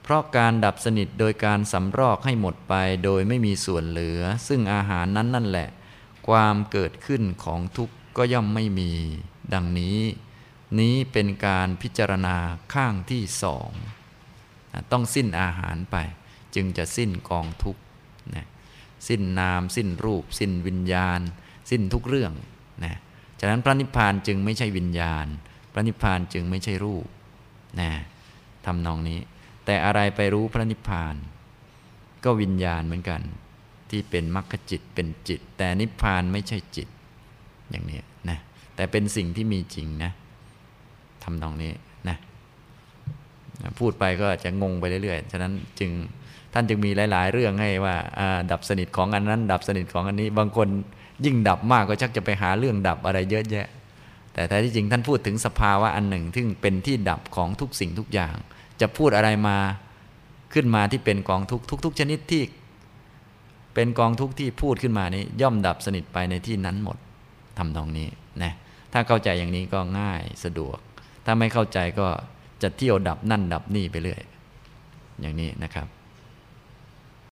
เพราะการดับสนิทโดยการสำรอกให้หมดไปโดยไม่มีส่วนเหลือ ซึ่งอาหารนั้นนั่นแหละ ความเกิดขึ้นของทุกข์ก็ย่อมไม่มี ดังนี้ นี้เป็นการพิจารณาข้างที่สอง ต้องสิ้นอาหารไป จึงจะสิ้นกองทุกข์สิ้นนาม สิ้นรูป สิ้นวิญญาณ สิ้นทุกเรื่อง ฉะนั้นพระนิพพานจึงไม่ใช่วิญญาณ พระนิพพานจึงไม่ใช่รูปนะทำนองนี้ แต่อะไรไปรู้พระนิพพาน ก็วิญญาณเหมือนกัน ที่เป็นมรรคจิตเป็นจิต แต่นิพพานไม่ใช่จิต อย่างนี้นะแต่เป็นสิ่งที่มีจริงนะทำนองนี้นะพูดไปก็จะงงไปเรื่อยๆ ฉะนั้นจึงท่านจึงมีหลาย ๆ เรื่องให้ว่าดับสนิทของอันนั้น ดับสนิทของอันนี้บางคน ยิ่งดับมากก็ชักจะไปหาเรื่องดับอะไรเยอะแยะ แต่แท้ที่จริงท่านพูดถึงสภาวะอันหนึ่ง ซึ่งเป็นที่ดับของทุกสิ่งทุกอย่าง จะพูดอะไรมาขึ้นมาที่เป็นกองทุกทุกๆชนิดที่ เป็นกองทุกที่พูดขึ้นมานี้ ย่อมดับสนิทไปในที่นั้นหมดทำตรงนี้นะถ้าเข้าใจอย่างนี้ก็ง่ายสะดวก ถ้าไม่เข้าใจก็จะเที่ยวดับนั่นดับนี่ไปเรื่อย อย่างนี้นะครับ